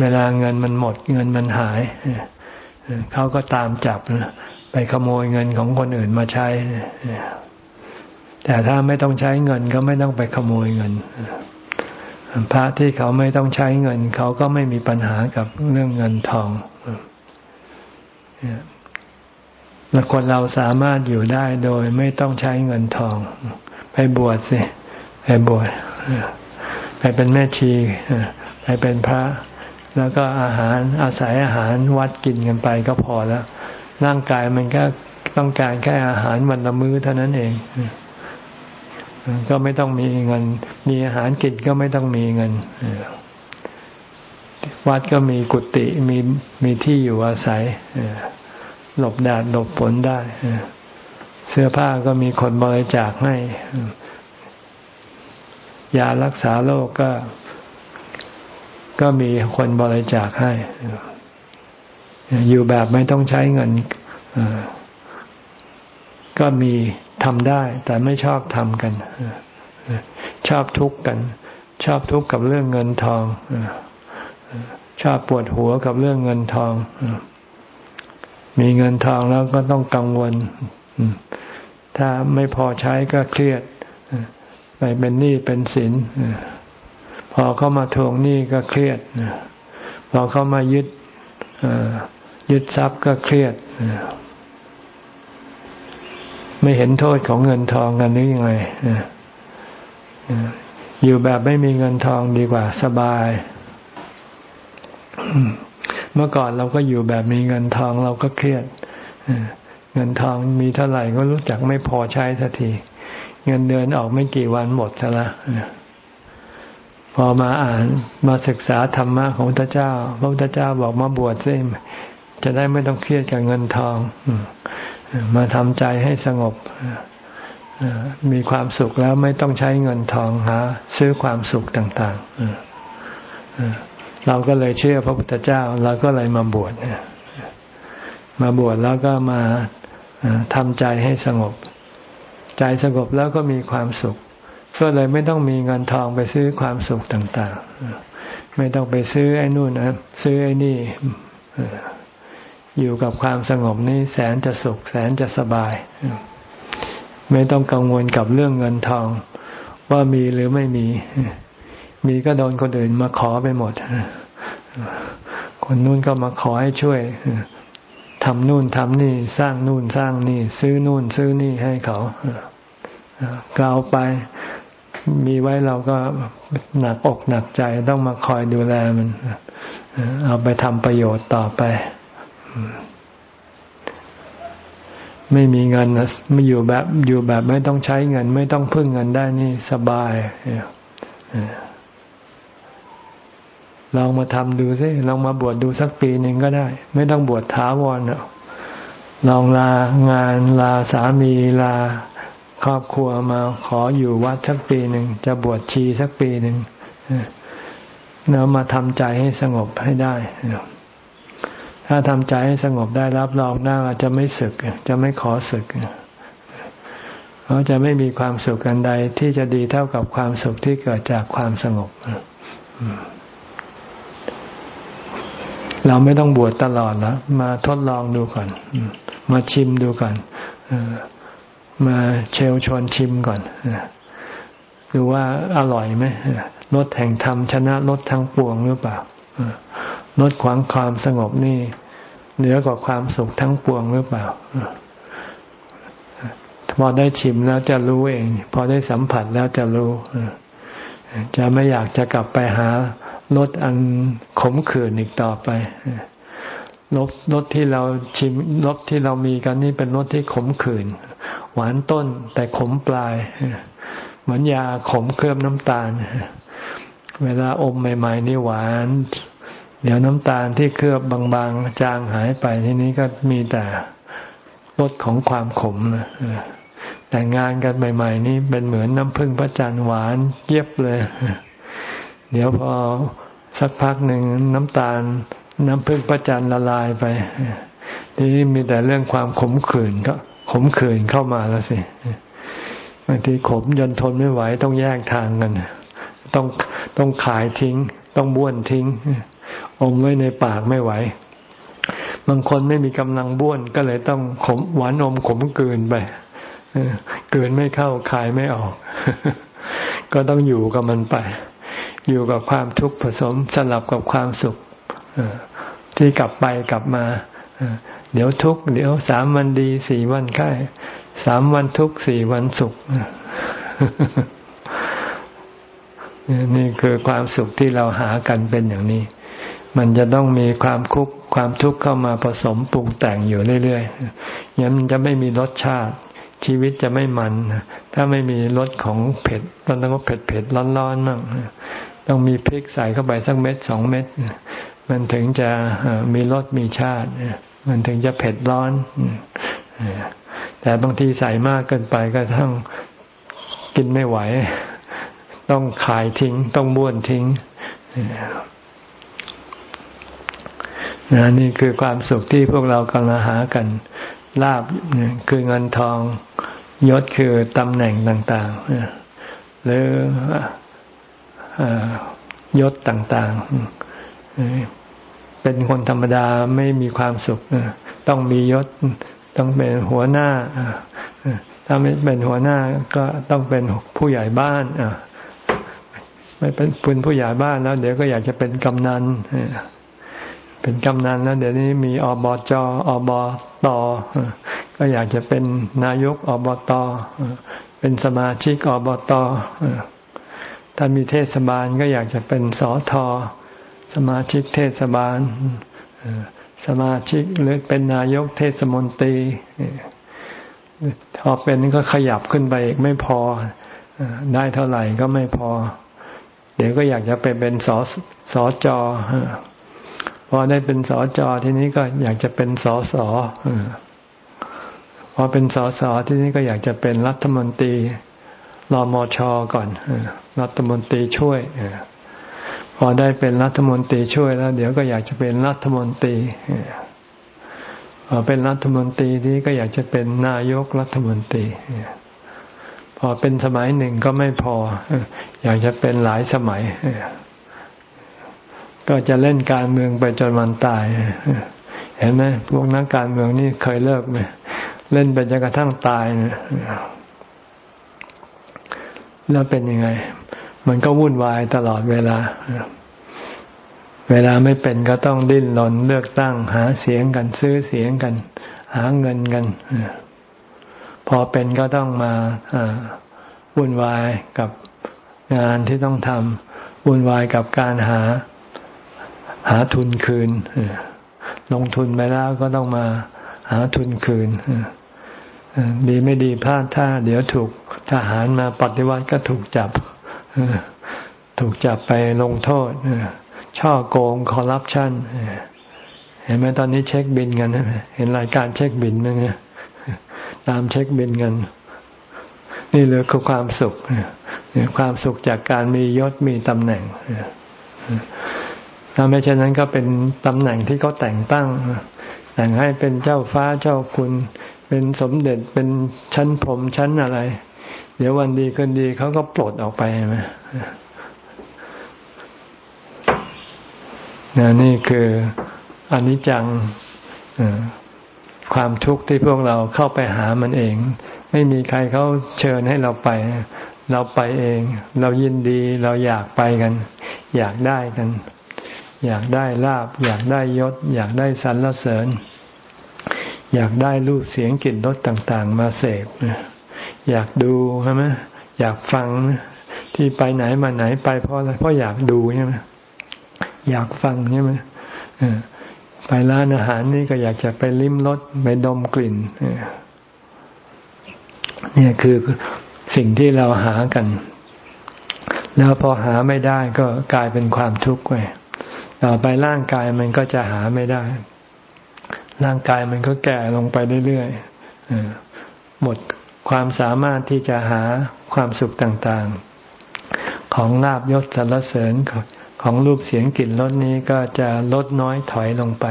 เวลาเงินมันหมดเงินมันหายเขาก็ตามจับ ไปขโมยเงินของคนอื่นมาใช้ แต่ถ้าไม่ต้องใช้เงินก็ไม่ต้องไปขโมยเงิน พระที่เขาไม่ต้องใช้เงิน เขาก็ไม่มีปัญหากับเรื่องเงินทองแล้วคนเราสามารถอยู่ได้โดยไม่ต้องใช้เงินทอง ไปบวชสิ ไปบวชไปเป็นแม่ชีไปเป็นพระ แล้วก็อาหารอาศัยอาหารวัดกินกันไปก็พอแล้ว ร่างกายมันก็ต้องการแค่อาหารวันละมื้อเท่านั้นเอง ก็ไม่ต้องมีเงิน มีอาหารกินก็ไม่ต้องมีเงิน วัดก็มีกุฏิมีมีที่อยู่อาศัยหลบแดดหลบฝนได้เสื้อผ้าก็มีคนบริจาคให้ยารักษาโรคกก็ก็มีคนบริจาคให้ อยู่แบบไม่ต้องใช้เงินก็มีทำได้ แต่ไม่ชอบทำกันชอบทุกข์กัน ชอบทุกข์กับเรื่องเงินทองชอบปวดหัวกับเรื่องเงินทองมีเงินทองแล้วก็ต้องกังวลถ้าไม่พอใช้ก็เครียดไปเป็นหนี้เป็นสินพอเขามาทวงหนี้ก็เครียดพอเขามายึด ยึดทรัพย์ก็เครียด ไม่เห็นโทษของเงินทองกันหรือยังไงอยู่แบบไม่มีเงินทองดีกว่า สบาย เมื่อก่อนเราก็อยู่แบบมีเงินทองเราก็เครียดเงินทองมีเท่าไหร่ก็รู้จักไม่พอใช้สักทีเงินเดือนออกไม่กี่วันหมดซะละพอมาอ่านมาศึกษาธรรมะของพระเจ้า พระพุทธเจ้าบอกมาบวชซิ จะได้ไม่ต้องเครียดกับเงินทอง มาทำใจให้สงบมีความสุขแล้วไม่ต้องใช้เงินทองหาซื้อความสุขต่างๆ เราก็เลยเชื่อพระพุทธเจ้าเราก็เลยมาบวชมาบวชแล้วก็มาทำใจให้สงบ ใจสงบแล้วก็มีความสุข ก็เลยไม่ต้องมีเงินทองไปซื้อความสุขต่าง ๆ ไม่ต้องไปซื้อไอ้นู่นนะซื้อไอ้นี่ อยู่กับความสงบนี่แสนจะสุข แสนจะสบาย ไม่ต้องกังวลกับเรื่องเงินทอง ว่ามีหรือไม่มี มีก็โดนคนอื่นมาขอไปหมด คนนู้นก็มาขอให้ช่วยทำนู่นทำนี่ สร้างนู่นสร้างนี่ ซื้อนู่นซื้อนี่ให้เขาก็เอาไปมีไว้เราก็หนักอกหนักใจต้องมาคอยดูแลมัน เอาไปทำประโยชน์ต่อไป ไม่มีเงินไม่อยู่แบบอยู่แบบไม่ต้องใช้เงิน ไม่ต้องพึ่งเงินได้นี่สบายลองมาทำดูสิลองมาบวชดดูสักปีหนึ่งก็ได้ ไม่ต้องบวชถาวรลองลางานลาสามีลาครอบครัวมาขออยู่วัดสักปีหนึ่งจะบวชชีสักปีหนึ่งแล้วมาทำใจให้สงบให้ได้ ถ้าทำใจให้สงบได้รับรองหน้าจะไม่สึก จะไม่ขอสึกเพราจะไม่มีความสุขกันใดที่จะดีเท่ากับความสุขที่เกิดจากความสงบเราไม่ต้องบวชตลอดนะมาทดลองดูก่อนมาชิมดูก่อนมาเชลชวนชิมก่อนดูว่าอร่อยไหมรสแห่งธรรมชนะรสทั้งปวงหรือเปล่า ลดขวางความสงบนี่เหนือกว่าความสุขทั้งปวงหรือเปล่าพอได้ชิมแล้วจะรู้เอง พอได้สัมผัสแล้วจะรู้จะไม่อยากจะกลับไปหารสอันขมขื่นอีกต่อไปรสรสที่เราชิมรสที่เรามีกันนี่เป็นรสที่ขมขื่นหวานต้นแต่ขมปลายเหมือนยาขมเคลือบน้ำตาล เวลาอมใหม่ ๆ นี่หวาน เดี๋ยวน้ำตาลที่เคลือบบางๆ จางหายไปทีนี้ก็มีแต่รสของความขมนะแต่งงานกันใหม่ ๆ นี่เป็นเหมือนน้ำผึ้งพระจันทร์หวานเยียบเลย เดี๋ยวพอสักพักหนึ่งน้ำตาล น้ำผึ้งพระจันทร์ละลายไปทีนี้มีแต่เรื่องความขมขื่นก็ขมขื่นเข้ามาแล้วสิบางทีขมจนทนไม่ไหวต้องแยกทางกัน ต้องต้องขายทิ้ง ต้องบ้วนทิ้ง อมไว้ในปากไม่ไหว บางคนไม่มีกำลังบ้วนก็เลยต้องขมหวานอมขมเกินไปเกินไม่เข้าคายไม่ออก ก็ต้องอยู่กับมันไป อยู่กับความทุกข์ผสมสลับกับความสุขที่กลับไปกลับมาเดี๋ยวทุกข์เดี๋ยวสามวันดีสี่วันไข้สามวันทุกข์สี่วันสุขนี่คือความสุขที่เราหากันเป็นอย่างนี้ มันจะต้องมีความคุกความทุกข์เข้ามาผสมปรุงแต่งอยู่เรื่อยๆยั้นมันจะไม่มีรสชาติ ชีวิตจะไม่มัน ถ้าไม่มีรสของเผ็ดมันต้องเผ็ดเผ็ดร้อนๆมั่งต้องมีพริกใส่เข้าไปสักเม็ดสองเม็ดมันถึงจะมีรสมีชาติ มันถึงจะเผ็ดร้อน แต่บางทีใส่มากเกินไปก็ทั้งกินไม่ไหว ต้องขายทิ้ง ต้องบ้วนทิ้ง นะนี่คือความสุขที่พวกเรากำลังหากันลาบคือเงินทองยศคือตำแหน่งต่างๆหรือยศต่างๆ เป็นคนธรรมดาไม่มีความสุข ต้องมียศ ต้องเป็นหัวหน้า ถ้าไม่เป็นหัวหน้าก็ต้องเป็นผู้ใหญ่บ้านไม่เป็นเป็นผู้ใหญ่บ้านแล้ว เดี๋ยวก็อยากจะเป็นกำนัน เป็นกำนันแล้วเดี๋ยวนี้มีอบจอบตก็อยากจะเป็นนายกอบตเป็นสมาชิกอบตถ้ามีเทศบาลก็อยากจะเป็นสอทอสมาชิกเทศบาลสมาชิกหรือเป็นนายกเทศมนตรีพอเป็นก็ขยับขึ้นไปอีกไม่พอได้เท่าไหร่ก็ไม่พอ เดี๋ยวก็อยากจะไปเป็นสอสอจอ อได้เป็นสอจอทีนี้ก็อยากจะเป็นสอสอพอเป็นสอสอทีนี้ก็อยากจะเป็นรัฐมนตรีรอมอชอก่อนรัฐมนตรีช่วยพอได้เป็นรัฐมนตรีช่วยแล้ว เดี๋ยวก็อยากจะเป็นรัฐมนตรีพอเป็นรัฐมนตรีนี้ก็อยากจะเป็นนายกรัฐมนตรีพอเป็นสมัยหนึ่งก็ไม่พอ อยากจะเป็นหลายสมัย ก็จะเล่นการเมืองไปจนวันตาย เห็นไหมพวกนักการเมืองนี่เคยเลิกไหมเล่นไปจนกระทั่งตายเนี่ยแล้วเป็นยังไง มันก็วุ่นวายตลอดเวลา เวลาไม่เป็นก็ต้องดิ้นรนเลือกตั้ง หาเสียงกันซื้อเสียงกัน หาเงินกันพอเป็นก็ต้องมาวุ่นวายกับงานที่ต้องทำวุ่นวายกับการหา หาทุนคืน ลงทุนไปแล้วก็ต้องมาหาทุนคืนดีไม่ดีพลาดท่า เดี๋ยวถูกทหารมาปฏิวัติก็ถูกจับถูกจับไปลงโทษช่อโกงคอร์รัปชันเห็นไหมตอนนี้เช็คบินกันเห็นรายการเช็คบินไหมเนี่ยตามเช็คบินกันนี่เลยคือความสุขความสุขจากการมียศมีตำแหน่ง ถ้าไม่เช่นนั้นก็เป็นตำแหน่งที่เขาแต่งตั้ง แต่งให้เป็นเจ้าฟ้าเจ้าคุณ เป็นสมเด็จเป็นชั้นผมชั้นอะไร เดี๋ยววันดีคืนดีเขาก็ปลดออกไปใช่ไหมนี่คืออนิจจังความทุกข์ที่พวกเราเข้าไปหามันเอง ไม่มีใครเขาเชิญให้เราไป เราไปเอง เรายินดีเราอยากไปกัน อยากได้กัน อยากได้ลาบ อยากได้ยศ อยากได้สรรเสริญ อยากได้รูปเสียงกลิ่นรสต่างๆ มาเสพอยากดูใช่ไหมอยากฟังที่ไปไหนมาไหนไปเพราะอะไรเพราะอยากดูใช่ไหมอยากฟังใช่ไหมไปร้านอาหารนี่ก็อยากจะไปลิ้มรสไปดมกลิ่นเนี่ยคือสิ่งที่เราหากัน แล้วพอหาไม่ได้ก็กลายเป็นความทุกข์ไป ต่อไปร่างกายมันก็จะหาไม่ได้ ร่างกายมันก็แก่ลงไปเรื่อยๆหมดความสามารถที่จะหาความสุขต่างๆ ของลาบยศสรรเสริญของรูปเสียงกลิ่นรสนี้ก็จะลดน้อยถอยลงไป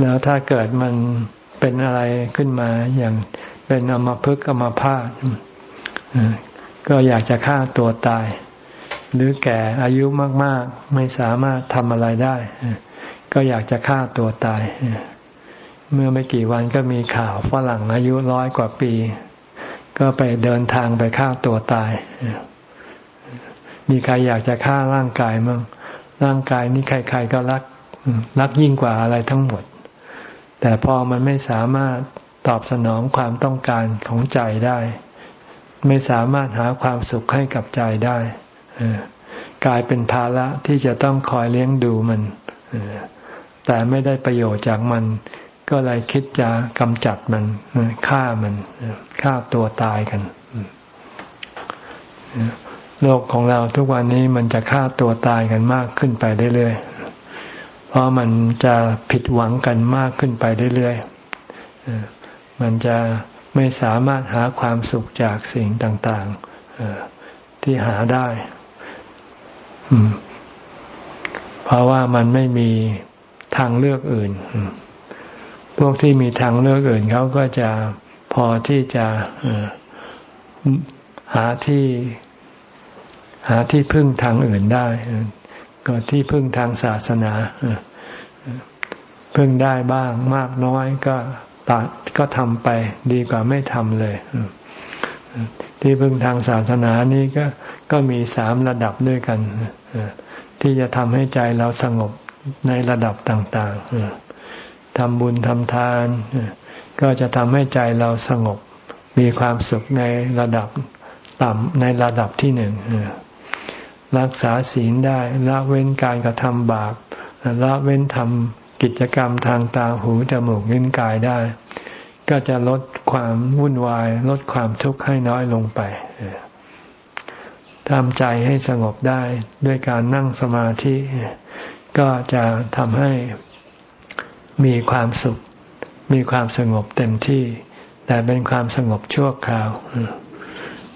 แล้วถ้าเกิดมันเป็นอะไรขึ้นมาอย่างเป็นอมภพกอมพาตก็อยากจะฆ่าตัวตาย หรือแก่อายุมาก ๆ ไม่สามารถทำอะไรได้ ก็อยากจะฆ่าตัวตาย เมื่อไม่กี่วันก็มีข่าวฝรั่งอายุร้อยกว่าปี ก็ไปเดินทางไปฆ่าตัวตาย มีใครอยากจะฆ่าร่างกายมั้งร่างกายนี้ใคร ๆ ก็รักรักยิ่งกว่าอะไรทั้งหมด แต่พอมันไม่สามารถตอบสนองความต้องการของใจได้ ไม่สามารถหาความสุขให้กับใจได้ กลายเป็นภาระที่จะต้องคอยเลี้ยงดูมันแต่ไม่ได้ประโยชน์จากมัน ก็เลยคิดจะกำจัดมันฆ่ามันฆ่าตัวตายกันโลกของเราทุกวันนี้มันจะฆ่าตัวตายกันมากขึ้นไปเรื่อยๆเพราะมันจะผิดหวังกันมากขึ้นไปเรื่อยๆมันจะไม่สามารถหาความสุขจากสิ่งต่าง ๆที่หาได้ เพราะว่ามันไม่มีทางเลือกอื่น พวกที่มีทางเลือกอื่นเขาก็จะพอที่จะหาที่ หาที่พึ่งทางอื่นได้ ก็ที่พึ่งทางศาสนาพึ่งได้บ้างมากน้อยก็ตก็ทำไปดีกว่าไม่ทำเลย ที่พึ่งทางศาสนานี้ก็ก็มีสามระดับด้วยกันที่จะทำให้ใจเราสงบในระดับต่างๆทำบุญทำทาน ก็จะทำให้ใจเราสงบ มีความสุขในระดับต่ำในระดับที่หนึ่งรักษาศีลได้ละเว้นการกระทำบาปละเว้นทำกิจกรรมทางตาหูจมูกลิ้นกายได้ ก็จะลดความวุ่นวาย ลดความทุกข์ให้น้อยลงไปทำใจให้สงบได้ด้วยการนั่งสมาธิ ก็จะทำให้มีความสุข มีความสงบเต็มที่ แต่เป็นความสงบชั่วคราว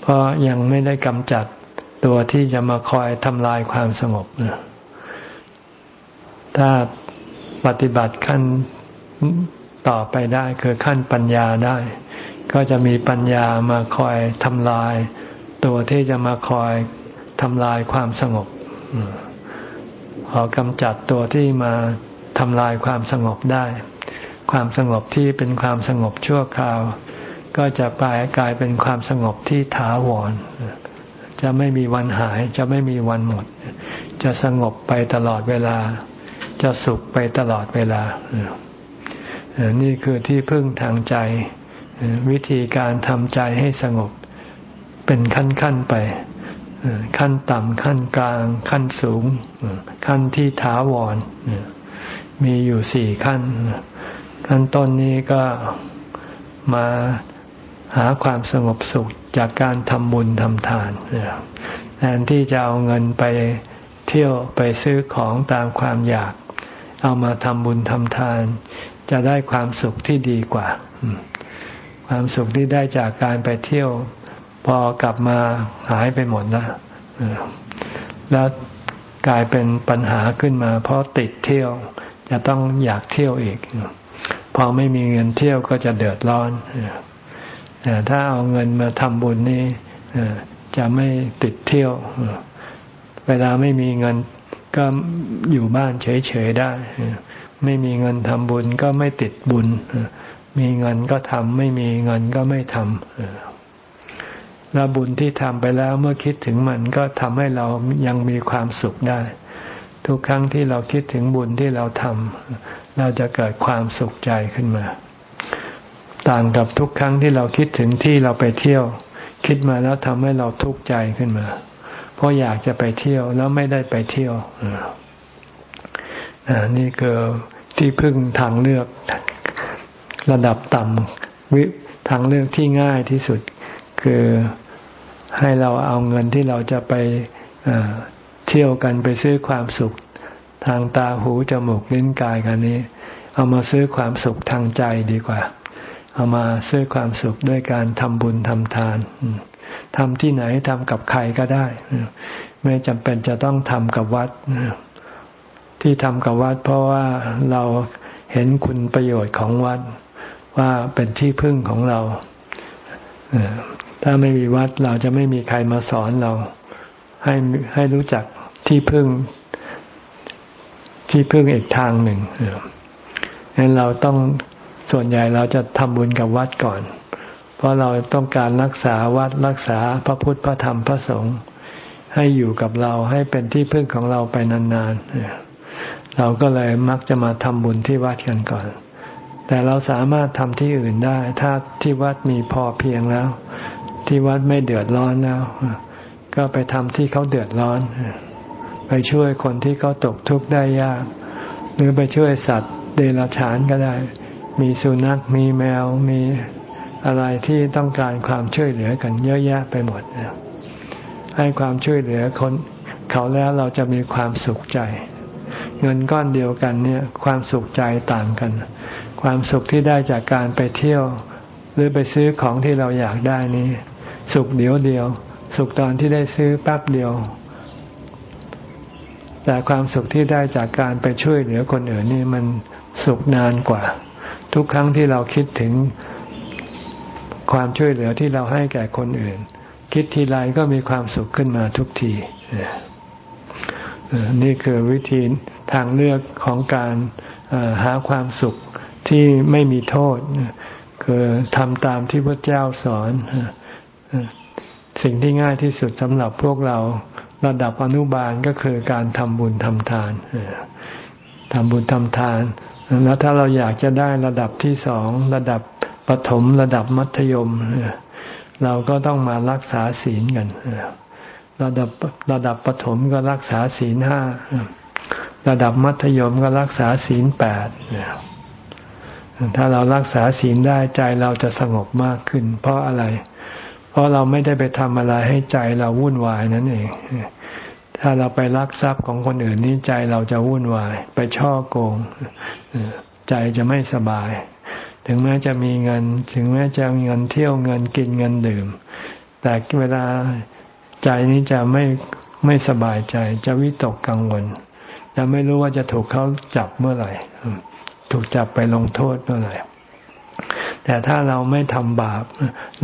เพราะยังไม่ได้กำจัดตัวที่จะมาคอยทำลายความสงบ ถ้าปฏิบัติขั้น ต่อไปได้คือขั้นปัญญาได้ ก็จะมีปัญญามาคอยทำลาย ตัวที่จะมาคอยทำลายความสงบพอกำจัดตัวที่มาทำลายความสงบได้ ความสงบที่เป็นความสงบชั่วคราว ก็จะกลายกลายเป็นความสงบที่ถาวร จะไม่มีวันหาย จะไม่มีวันหมด จะสงบไปตลอดเวลา จะสุขไปตลอดเวลา นี่คือที่พึ่งทางใจ วิธีการทำใจให้สงบเป็นขั้นๆไป ขั้นต่ำขั้นกลาง ขั้นสูง ขั้นที่ถาวรมีอยู่สี่ขั้น ขั้นต้นนี้ก็มาหาความสงบสุขจากการทำบุญทำทานแทนที่จะเอาเงินไปเที่ยวไปซื้อของตามความอยาก เอามาทำบุญทำทาน จะได้ความสุขที่ดีกว่า ความสุขที่ได้จากการไปเที่ยว พอกลับมาหายไปหมดแล้วแล้วกลายเป็นปัญหาขึ้นมา เพราะติดเที่ยว จะต้องอยากเที่ยวอีก พอไม่มีเงินเที่ยวก็จะเดือดร้อนแต่ถ้าเอาเงินมาทำบุญนี่จะไม่ติดเที่ยว เวลาไม่มีเงิน ก็อยู่บ้านเฉยๆได้ ไม่มีเงินทำบุญก็ไม่ติดบุญ มีเงินก็ทำไม่มีเงินก็ไม่ทำแล้วบุญที่ทำไปแล้วเมื่อคิดถึงมันก็ทำให้เรายังมีความสุขได้ ทุกครั้งที่เราคิดถึงบุญที่เราทำเราจะเกิดความสุขใจขึ้นมา ต่างกับทุกครั้งที่เราคิดถึงที่เราไปเที่ยว คิดมาแล้วทำให้เราทุกข์ใจขึ้นมา เพราะอยากจะไปเที่ยวแล้วไม่ได้ไปเที่ยวอนี่คือที่พึ่งทางเลือกระดับต่ำวิทางเลือกที่ง่ายที่สุด คือให้เราเอาเงินที่เราจะไปเที่ยวกันไปซื้อความสุขทางตาหูจมูกลิ้นกายกันนี้ เอามาซื้อความสุขทางใจดีกว่า เอามาซื้อความสุขด้วยการทำบุญทำทาน ทำที่ไหนทำกับใครก็ได้ ไม่จำเป็นจะต้องทำกับวัด ที่ทำกับวัด เพราะว่าเราเห็นคุณประโยชน์ของวัด ว่าเป็นที่พึ่งของเรา ถ้าไม่มีวัดเราจะไม่มีใครมาสอนเรา ให้ให้รู้จักที่พึ่ง ที่พึ่งอีกทางหนึ่งดังนั้นเราต้องส่วนใหญ่เราจะทำบุญกับวัดก่อน เพราะเราต้องการรักษาวัดรักษาพระพุทธพระธรรมพระสงฆ์ให้อยู่กับเราให้เป็นที่พึ่งของเราไปนานๆ เราก็เลยมักจะมาทำบุญที่วัดกันก่อน แต่เราสามารถทำที่อื่นได้ ถ้าที่วัดมีพอเพียงแล้ว ที่วัดไม่เดือดร้อนแล้ว ก็ไปทำที่เขาเดือดร้อน ไปช่วยคนที่เขาตกทุกข์ได้ยาก หรือไปช่วยสัตว์เดรัจฉานก็ได้ มีสุนัขมีแมวมี อะไรที่ต้องการความช่วยเหลือกันเยอะแยะไปหมดให้ความช่วยเหลือคนเขาแล้วเราจะมีความสุขใจ เงินก้อนเดียวกันเนี่ยความสุขใจต่างกัน ความสุขที่ได้จากการไปเที่ยว หรือไปซื้อของที่เราอยากได้นี้ สุขเดียวเดียว สุขตอนที่ได้ซื้อแป๊บเดียว แต่ความสุขที่ได้จากการไปช่วยเหลือคนอื่นนี่มันสุขนานกว่า ทุกครั้งที่เราคิดถึง ความช่วยเหลือที่เราให้แก่คนอื่น คิดทีไรก็มีความสุขขึ้นมาทุกทีนี่คือวิธีทางเลือกของการหาความสุขที่ไม่มีโทษ คือทำตามที่พระเจ้าสอนสิ่งที่ง่ายที่สุดสำหรับพวกเราระดับอนุบาลก็คือการทำบุญทำทานทำบุญทำทาน แล้วถ้าเราอยากจะได้ระดับที่สองระดับ ปฐมระดับมัธยม เราก็ต้องมารักษาศีลกันระดับระดับปฐมก็รักษาศีลห้าระดับมัธยมก็รักษาศีลแปดถ้าเรารักษาศีลได้ใจเราจะสงบมากขึ้น เพราะอะไร เพราะเราไม่ได้ไปทำอะไรให้ใจเราวุ่นวายนั่นเอง ถ้าเราไปลักทรัพย์ของคนอื่นนี่ใจเราจะวุ่นวาย ไปช่อโกง ใจจะไม่สบาย ถึงแม้จะมีเงิน ถึงแม้จะมีเงินเที่ยวเงินกินเงินดื่ม แต่เวลาใจนี้จะไม่ไม่สบายใจ จะวิตกกังวล จะไม่รู้ว่าจะถูกเขาจับเมื่อไหร่ ถูกจับไปลงโทษเมื่อไหร่ แต่ถ้าเราไม่ทำบาป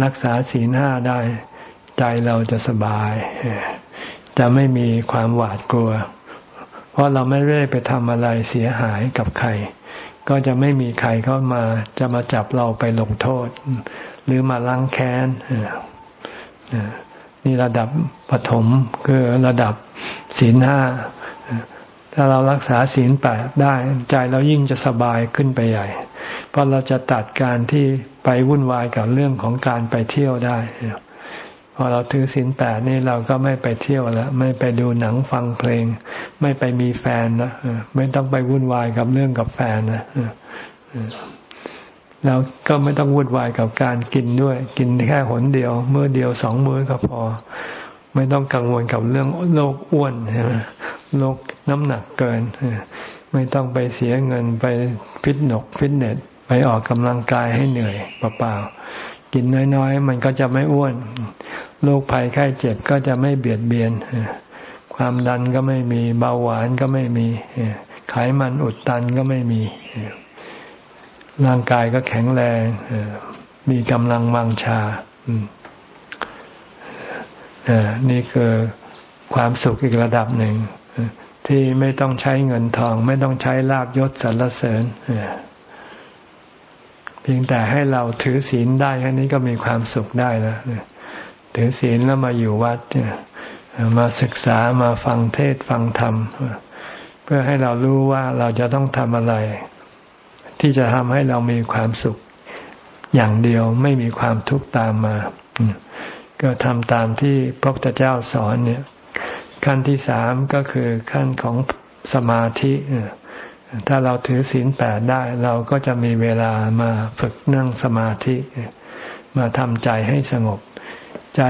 รักษาศีลห้าได้ ใจเราจะสบาย จะไม่มีความหวาดกลัว เพราะเราไม่ได้ไปทำอะไรเสียหายกับใคร ก็จะไม่มีใครเข้ามาจะมาจับเราไปลงโทษ หรือมาล้างแค้นนี่ระดับปฐมคือระดับศีลห้าถ้าเรารักษาศีลแปดได้ ใจเรายิ่งจะสบายขึ้นไปใหญ่ เพราะเราจะตัดการที่ไปวุ่นวายกับเรื่องของการไปเที่ยวได้ พอเราถือศีลแปดนี่เราก็ไม่ไปเที่ยวแล้วไม่ไปดูหนังฟังเพลง ไม่ไปมีแฟนนะไม่ต้องไปวุ่นวายกับเรื่องกับแฟนนะแล้วก็ไม่ต้องวุ่นวายกับการกินด้วย กินแค่หนเดียวเมื่อเดียวสองมื้อก็พอ ไม่ต้องกังวลกับเรื่องโรคอ้วนใช่ไหมโรคน้ำหนักเกินไม่ต้องไปเสียเงินไปฟิตหนก ฟิตเนสไปออกกำลังกายให้เหนื่อยเปล่าๆกินน้อยๆ มันก็จะไม่อ้วน โรคภัยไข้เจ็บก็จะไม่เบียดเบียน ความดันก็ไม่มีเบาหวานก็ไม่มีไขมันอุดตันก็ไม่มี ร่างกายก็แข็งแรงมีกำลังวังชานี่คือความสุขอีกระดับหนึ่งที่ไม่ต้องใช้เงินทอง ไม่ต้องใช้ลาบยศสรรเสริญเพียงแต่ให้เราถือศีลได้แค่นี้ก็มีความสุขได้แล้ว ถือศีลแล้วมาอยู่วัดมาศึกษามาฟังเทศฟังธรรม เพื่อให้เรารู้ว่าเราจะต้องทำอะไร ที่จะทำให้เรามีความสุขอย่างเดียวไม่มีความทุกข์ตามมา ก็ทำตามที่พระพุทธเจ้าสอนเนี่ย ขั้นที่สามก็คือขั้นของสมาธิถ้าเราถือศีลแปดได้ เราก็จะมีเวลามาฝึกนั่งสมาธิ มาทำใจให้สงบ ใจ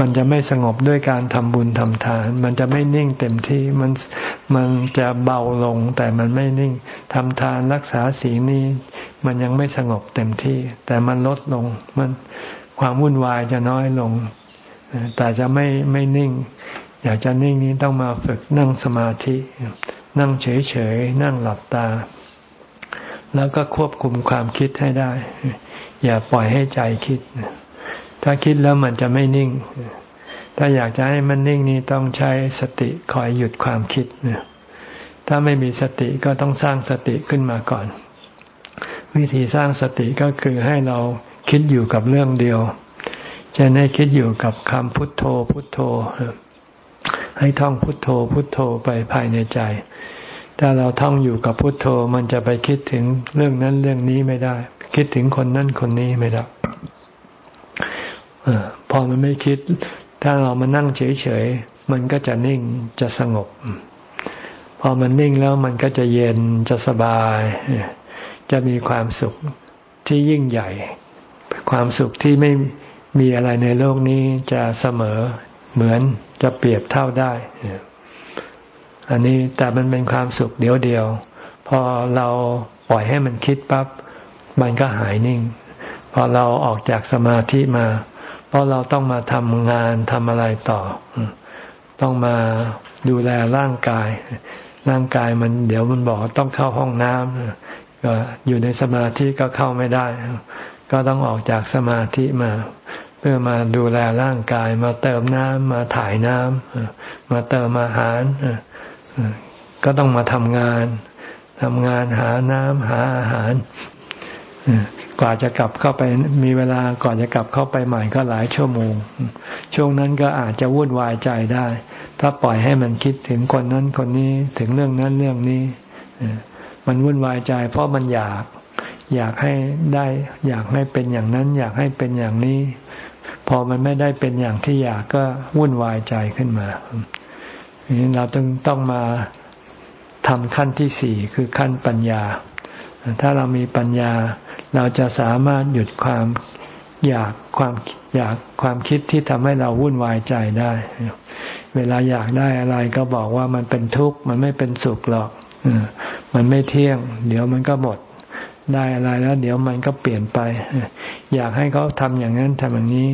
มันจะไม่สงบด้วยการทำบุญทำทาน มันจะไม่นิ่งเต็มที่ มัน มันจะเบาลง แต่มันไม่นิ่ง ทำทานรักษาศีลนี้ มันยังไม่สงบเต็มที่ แต่มันลดลง มันความวุ่นวายจะน้อยลง แต่จะไม่ ไม่นิ่ง อยากจะนิ่งนี้ต้องมาฝึกนั่งสมาธิ นั่งเฉยๆ นั่งหลับตา แล้วก็ควบคุมความคิดให้ได้ อย่าปล่อยให้ใจคิด ถ้าคิดแล้วมันจะไม่นิ่ง ถ้าอยากจะให้มันนิ่งนี้ต้องใช้สติคอยหยุดความคิดถ้าไม่มีสติก็ต้องสร้างสติขึ้นมาก่อน วิธีสร้างสติก็คือให้เราคิดอยู่กับเรื่องเดียวจะให้คิดอยู่กับคำพุทโธพุทโธ ให้ท่องพุทโธพุทโธไปภายในใจ ถ้าเราท่องอยู่กับพุทโธมันจะไปคิดถึงเรื่องนั้นเรื่องนี้ไม่ได้ คิดถึงคนนั้นคนนี้ไม่ได้ พอมันไม่คิด ถ้าเรามานั่งเฉยๆ มันก็จะนิ่งจะสงบ พอมันนิ่งแล้วมันก็จะเย็นจะสบาย จะมีความสุขที่ยิ่งใหญ่ ความสุขที่ไม่มีอะไรในโลกนี้จะเสมอเหมือนจะเปรียบเท่าได้ อันนี้แต่มันเป็นความสุขเดียวเดียว พอเราปล่อยให้มันคิดปับ๊บมันก็หายนิ่ง พอเราออกจากสมาธิมา ราะเราต้องมาทำงานทำอะไรต่อ ต้องมาดูแลร่างกาย ร่างกายมันเดี๋ยวมันบอกต้องเข้าห้องน้ำก็อยู่ในสมาธิก็เข้าไม่ได้ ก็ต้องออกจากสมาธิมา เพื่อมาดูแลร่างกาย มาเติมน้ำมาถ่ายน้ำมาเติมอาหารก็ต้องมาทำงานทำงานหาน้ำหาอาหาร กว่าจะกลับเข้าไปมีเวลาก่อนจะกลับเข้าไปใหม่ก็หลายชั่วโมง ช่วงนั้นก็อาจจะวุ่นวายใจได้ ถ้าปล่อยให้มันคิดถึงคนนั้นคนนี้ถึงเรื่องนั้นเรื่องนี้ มันวุ่นวายใจ เพราะมันอยากอยากให้ได้ อยากให้เป็นอย่างนั้น อยากให้เป็นอย่างนี้ พอมันไม่ได้เป็นอย่างที่อยากก็วุ่นวายใจขึ้นมานี้เราต้องต้องมาทำขั้นที่สี่คือขั้นปัญญา ถ้าเรามีปัญญา เราจะสามารถหยุดความอยากความอยากความคิดที่ทำให้เราวุ่นวายใจได้ เวลาอยากได้อะไรก็บอกว่ามันเป็นทุกข์มันไม่เป็นสุขหรอกมันไม่เที่ยง เดี๋ยวมันก็หมดได้อะไรแล้ว เดี๋ยวมันก็เปลี่ยนไป อยากให้เขาทำอย่างนั้นทำอย่างนี้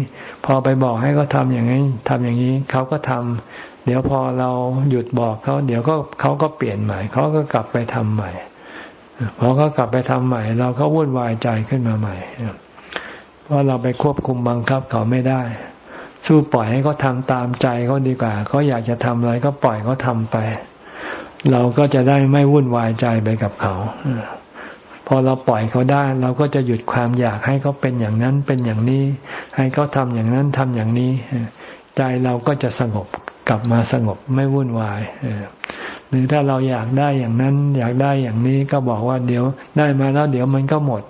พอไปบอกให้เขาทำอย่างนี้ทำอย่างนี้เขาก็ทำเดี๋ยวพอเราหยุดบอกเขาเดี๋ยวก็เขาก็เปลี่ยนใหม่เขาก็กลับไปทำใหม่ พอเขากลับไปทำใหม่ เราก็วุ่นวายใจขึ้นมาใหม่เพราะเราไปควบคุมบังคับเขาไม่ได้ สู้ปล่อยให้เขาทาตามใจเขาดีกว่าเขาอยากจะทำอะไรก็ปล่อยเขาทาไป เราก็จะได้ไม่วุ่นวายใจไปกับเขาพอเราปล่อยเขาได้ เราก็จะหยุดความอยากให้เขาเป็นอย่างนั้นเป็นอย่างนี้ ให้เขาทำอย่างนั้นทำอย่างนี้ ใจเราก็จะสงบกลับมาสงบไม่วุ่นวาย หรือถ้าเราอยากได้อย่างนั้น อยากได้อย่างนี้ก็บอกว่าเดี๋ยวได้มาแล้วเดี๋ยวมันก็หมด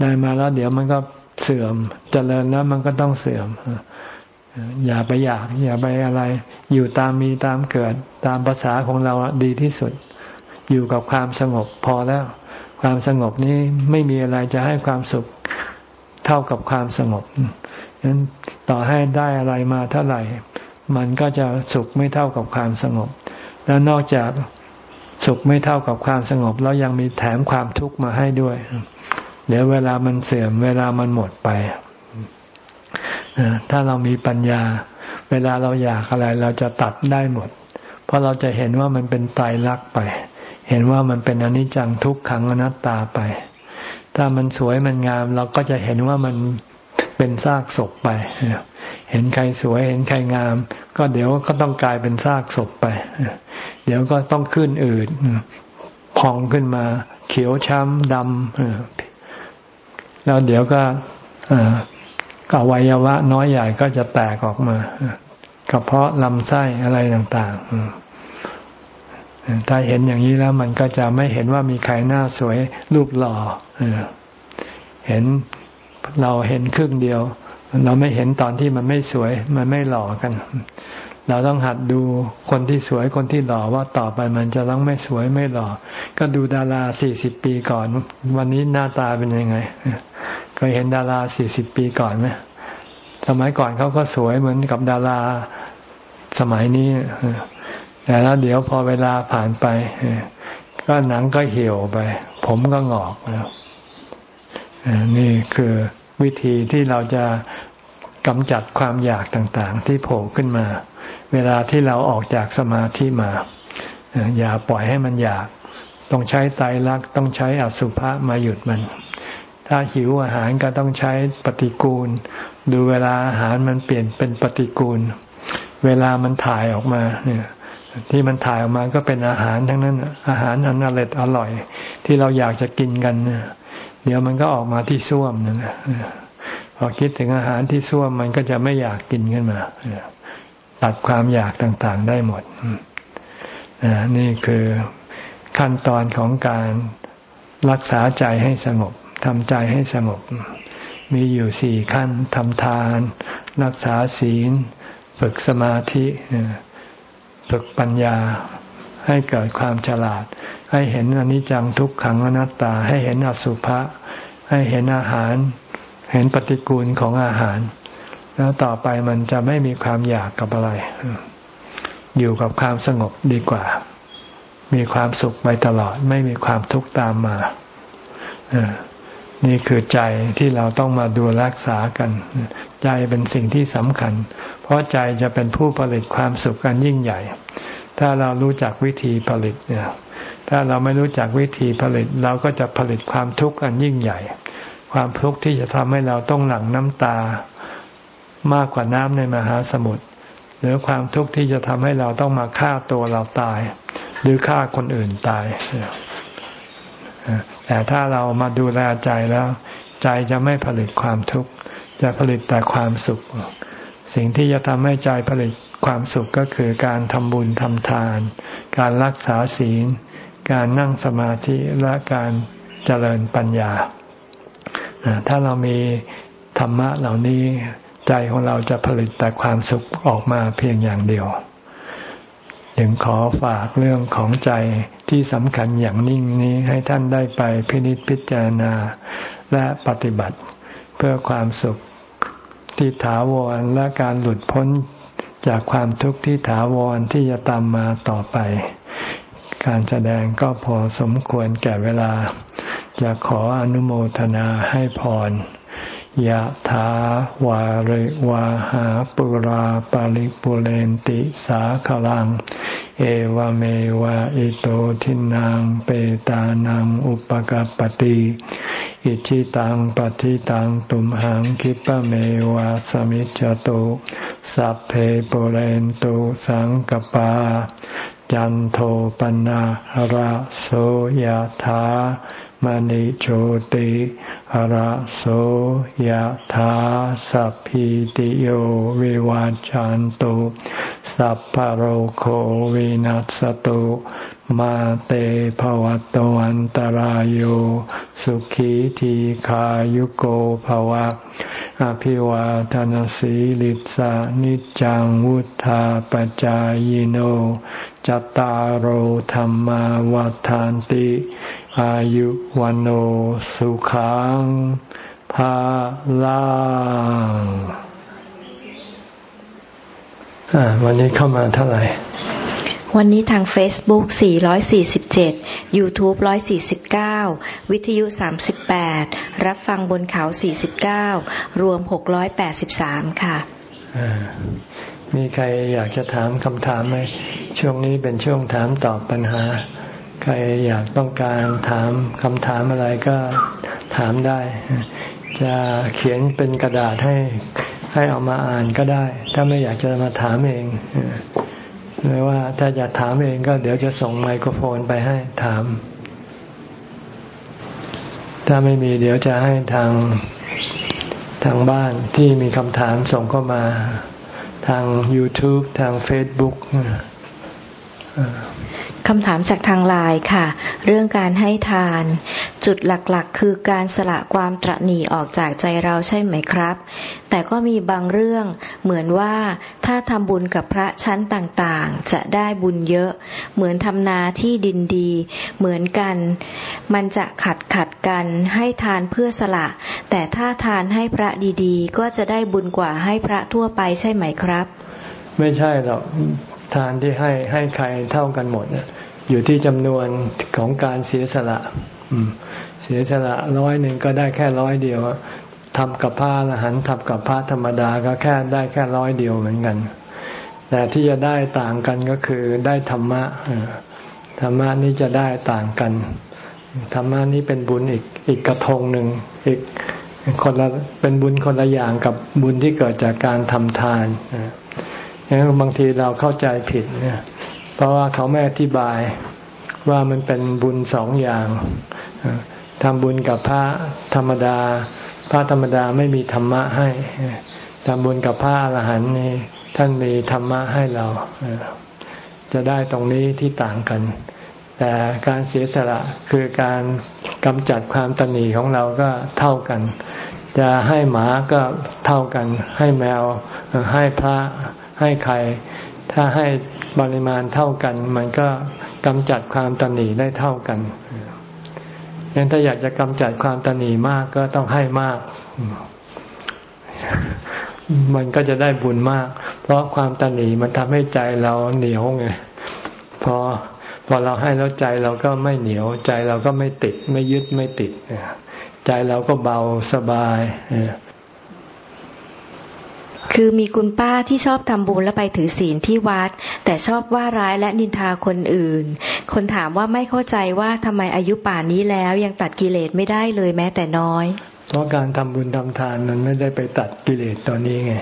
ได้มาแล้วเดี๋ยวมันก็เสื่อมจเจริญแล้วมันก็ต้องเสื่อมอย่าไปอยาก อย่าไปอะไร อยู่ตามมีตามเกิด ตามภาษาของเราดีที่สุด อยู่กับความสงบพอแล้ว ความสงบนี้ไม่มีอะไรจะให้ความสุขเท่ากับความสงบนั้นต่อให้ได้อะไรมาเท่าไหร่ มันก็จะสุขไม่เท่ากับความสงบ แล้วนอกจากสุขไม่เท่ากับความสงบ แล้วยังมีแถมความทุกข์มาให้ด้วย เดี๋ยวเวลามันเสื่อม เวลามันหมดไป ถ้าเรามีปัญญา เวลาเราอยากอะไร เราจะตัดได้หมด เพราะเราจะเห็นว่ามันเป็นไตรลักษณ์ไป เห็นว่ามันเป็นอนิจจังทุกขังอนัตตาไป ถ้ามันสวยมันงาม เราก็จะเห็นว่ามันเป็นซากศพไป เห็นใครสวยเห็นใครงาม ก็เดี๋ยวก็ต้องกลายเป็นซากศพไป เดี๋ยวก็ต้องขึ้นอืดพองขึ้นมา เขียวช้ำดำแล้วเดี๋ยวก็อวัยวะน้อยใหญ่ก็จะแตกออกมากระเพาะลำไส้อะไรต่างๆถ้าเห็นอย่างนี้แล้วมันก็จะไม่เห็นว่ามีใครหน้าสวยรูปหล่อเห็นเราเห็นครึ่งเดียว เราไม่เห็นตอนที่มันไม่สวย มันไม่หล่อกัน เราต้องหัดดูคนที่สวยคนที่หล่อว่าต่อไปมันจะต้องไม่สวยไม่หล่อ ก็ดูดาราสี่สิบปีก่อน วันนี้หน้าตาเป็นยังไงเคยเห็นดาราสี่สิบปีก่อนไหมสมัยก่อนเขาก็สวยเหมือนกับดาราสมัยนี้แต่แล้วเดี๋ยวพอเวลาผ่านไปก็หนังก็เหี่ยวไป ผมก็งอกแล้วนี่คือ วิธีที่เราจะกำจัดความอยากต่างๆ ที่โผล่ขึ้นมา เวลาที่เราออกจากสมาธิมา อย่าปล่อยให้มันอยาก ต้องใช้ไตรลักษณ์ต้องใช้อสุภะมาหยุดมัน ถ้าหิวอาหารก็ต้องใช้ปฏิกูล ดูเวลาอาหารมันเปลี่ยนเป็นปฏิกูล เวลามันถ่ายออกมาเนี่ยที่มันถ่ายออกมาก็เป็นอาหารทั้งนั้น อาหารอันอร่อยอร่อยที่เราอยากจะกินกันเนี่ย เดี๋ยวมันก็ออกมาที่ส้วมนะพอคิดถึงอาหารที่ส้วมมันก็จะไม่อยากกินขึ้นมาตัดความอยากต่างๆได้หมดนี่คือขั้นตอนของการรักษาใจให้สงบทำใจให้สงบ มีอยู่สี่ขั้นทำทาน รักษาศีล ฝึกสมาธิ ฝึกปัญญาให้เกิดความฉลาด ให้เห็นอนิจจังทุกขังอนัตตา ให้เห็นอสุภะให้เห็นอาหาร เห็นปฏิกูลของอาหาร แล้วต่อไปมันจะไม่มีความอยากกับอะไร อยู่กับความสงบดีกว่า มีความสุขไปตลอด ไม่มีความทุกข์ตามมานี่คือใจที่เราต้องมาดูรักษากัน ใจเป็นสิ่งที่สำคัญ เพราะใจจะเป็นผู้ผลิตความสุขกันยิ่งใหญ่ ถ้าเรารู้จักวิธีผลิตเนี่ย ถ้าเราไม่รู้จักวิธีผลิต เราก็จะผลิตความทุกข์กันยิ่งใหญ่ ความทุกข์ที่จะทำให้เราต้องหลั่งน้ำตามากกว่าน้ำในมหาสมุทรหรือความทุกข์ที่จะทำให้เราต้องมาฆ่าตัวเราตาย หรือฆ่าคนอื่นตาย แต่ถ้าเรามาดูแลใจแล้ว ใจจะไม่ผลิตความทุกข์ จะผลิตแต่ความสุข สิ่งที่จะทำให้ใจผลิตความสุขก็คือการทำบุญทำทาน การรักษาศีล การนั่งสมาธิและการเจริญปัญญา ถ้าเรามีธรรมะเหล่านี้ใจของเราจะผลิตแต่ความสุขออกมาเพียงอย่างเดียวถึงขอฝากเรื่องของใจที่สำคัญอย่างนิ่งนี้ให้ท่านได้ไปพินิจพิจารณาและปฏิบัติ เพื่อความสุขที่ถาวรและการหลุดพ้นจากความทุกข์ที่ถาวรที่จะตามมาต่อไป การแสดงก็พอสมควรแก่เวลา จะขออนุโมทนาให้พรยะถาวาริวาหาปุราปาริปุเรนติสาขลัง เอวเมวะอิโตทินังเปตานังอุปกปติอิชิตังปฏิตังตุมหังคิปะเมวะสมิจจตุสัพเพปุเรนตุสังกปา จันโทปนะราโสยธามณิโชติราโสยธาสัพพิติโยวิวาจันตุสัพพโรโควินัสตุ มาเตภวัตวันตารโยสุขีทีขายุโกภวะ อภิวาทานสีลิสานิจังวุธาปจายโนจตารโหธรรมวาทานติ อายุวันโอสุขังภาลังวันนี้เข้ามาเท่าไหร่ วันนี้ทาง Facebook 447 YouTube 149 วิทยุ 38 รับฟังบนเขา 49 รวม 683 ค่ะ มีใครอยากจะถามคำถามไหม ช่วงนี้เป็นช่วงถามตอบปัญหา ใครอยากต้องการถามคำถามอะไรก็ถามได้ จะเขียนเป็นกระดาษให้ให้เอามาอ่านก็ได้ ถ้าไม่อยากจะมาถามเอง หรือว่าถ้าจะถามเองก็เดี๋ยวจะส่งไมโครโฟนไปให้ถาม ถ้าไม่มีเดี๋ยวจะให้ทางทางบ้านที่มีคำถามส่งเข้ามาทาง YouTube ทาง Facebook คำถามจากทางไลน์ค่ะ เรื่องการให้ทาน จุดหลักๆ คือการสละความตรณีออกจากใจเราใช่ไหมครับ แต่ก็มีบางเรื่องเหมือนว่าถ้าทำบุญกับพระชั้นต่างๆ จะได้บุญเยอะ เหมือนทำนาที่ดินดี เหมือนกัน มันจะขัดขัดกันให้ทานเพื่อสละ แต่ถ้าทานให้พระดีๆ ก็จะได้บุญกว่าให้พระทั่วไปใช่ไหมครับ ไม่ใช่หรอก ทานที่ให้ให้ใครเท่ากันหมดอยู่ที่จำนวนของการเสียสละเสียสละร้อยหนึ่งก็ได้แค่ร้อยเดียวทำกับผ้าละหันทำกับผ้าธรรมดาก็แค่ได้แค่ร้อยเดียวเหมือนกัน แต่ที่จะได้ต่างกันก็คือได้ธรรมะธรรมะนี้จะได้ต่างกันธรรมะนี้เป็นบุญอีกอีกกระทงหนึ่งอีกคนละเป็นบุญคนละอย่างกับบุญที่เกิดจากการทำทานงั้น บางทีเราเข้าใจผิดเนี่ย เพราะว่าเขาไม่อธิบายว่ามันเป็นบุญสองอย่างทำบุญกับพระธรรมดา พระธรรมดาไม่มีธรรมะให้ทำบุญกับพระอรหันต์นี่ท่านมีธรรมะให้เราจะได้ตรงนี้ที่ต่างกัน แต่การเสียสละคือการกำจัดความตนีของเราก็เท่ากัน จะให้หมาก็เท่ากัน ให้แมวให้พระ ให้ใคร ถ้าให้ปริมาณเท่ากัน มันก็กำจัดความตนหนีได้เท่ากันงั้นถ้าอยากจะกำจัดความตนหนีมากก็ต้องให้มาก มันก็จะได้บุญมาก เพราะความตนีมันทำให้ใจเราเหนียวไงพอพอเราให้แล้วใจเราก็ไม่เหนียวใจเราก็ไม่ติด ไม่ยึดไม่ติดใจเราก็เบาสบาย คือมีคุณป้าที่ชอบทำบุญและไปถือศีลที่วัด แต่ชอบว่าร้ายและนินทาคนอื่น คนถามว่าไม่เข้าใจว่าทำไมอายุป่านนี้แล้วยังตัดกิเลสไม่ได้เลยแม้แต่น้อย เพราะการทำบุญทำทานมันไม่ได้ไปตัดกิเลสตัวนี้ไง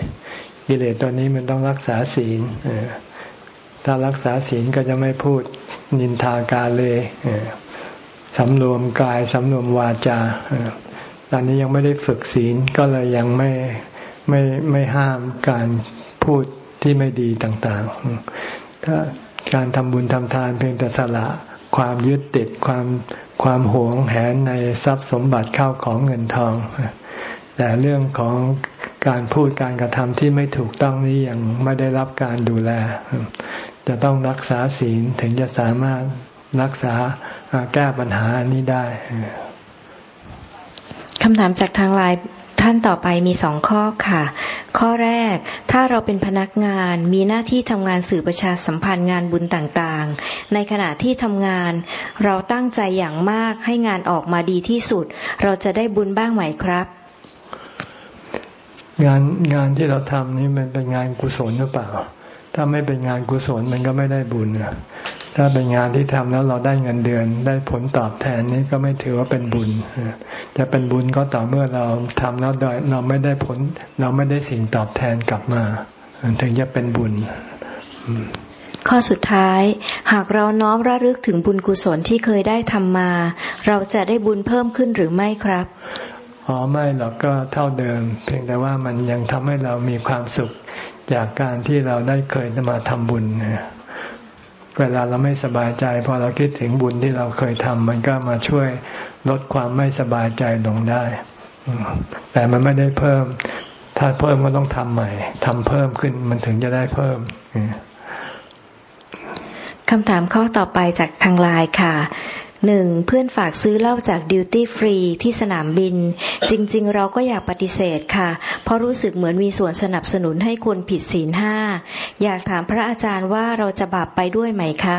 กิเลสตัวนี้มันต้องรักษาศีลถ้ารักษาศีลก็จะไม่พูดนินทากาเลยสำรวมกายสำรวมวาจาตอนนี้ยังไม่ได้ฝึกศีลก็เลยยังไม่ ไม่ไม่ห้ามการพูดที่ไม่ดีต่างๆ ถ้าการทำบุญทำทานเพียงแต่สละความยึดติดความความหวงแหนในทรัพย์สมบัติเข้าของเงินทอง แต่เรื่องของการพูดการกระทำที่ไม่ถูกต้องนี้ยังไม่ได้รับการดูแล จะต้องรักษาศีลถึงจะสามารถรักษาแก้ปัญหานี้ได้คำถามจากทางไลน์ ท่านต่อไปมีสองข้อค่ะ ข้อแรก ถ้าเราเป็นพนักงานมีหน้าที่ทำงานสื่อประชาสัมพันธ์งานบุญต่างๆ ในขณะที่ทำงาน เราตั้งใจอย่างมากให้งานออกมาดีที่สุด เราจะได้บุญบ้างไหมครับ งานงานที่เราทำนี่มันเป็นงานกุศลหรือเปล่า ถ้าไม่เป็นงานกุศลมันก็ไม่ได้บุญถ้าเป็นงานที่ทำแล้วเราได้เงินเดือน ได้ผลตอบแทนนี้ก็ไม่ถือว่าเป็นบุญ จะเป็นบุญก็ต่อเมื่อเราทำแล้วเราไม่ได้ผล เราไม่ได้สิ่งตอบแทนกลับมา ถึงจะเป็นบุญข้อสุดท้าย หากเราน้อมระลึกถึงบุญกุศลที่เคยได้ทำมา เราจะได้บุญเพิ่มขึ้นหรือไม่ครับอ๋อไม่หรอกก็เท่าเดิม เพียงแต่ว่ามันยังทำให้เรามีความสุข จากการที่เราได้เคยมาทำบุญเวลาเราไม่สบายใจ พอเราคิดถึงบุญที่เราเคยทำมันก็มาช่วยลดความไม่สบายใจลงได้ แต่มันไม่ได้เพิ่ม ถ้าเพิ่มก็ต้องทำใหม่ทำเพิ่มขึ้นมันถึงจะได้เพิ่มคำถามข้อต่อไปจากทางไลน์ค่ะ หนึ่งเพื่อนฝากซื้อเหล้าจากดิวตี้ฟรีที่สนามบิน จริง ๆ เราก็อยากปฏิเสธค่ะ เพราะรู้สึกเหมือนมีส่วนสนับสนุนให้คนผิดศีลห้า อยากถามพระอาจารย์ว่าเราจะบาปไปด้วยไหมคะ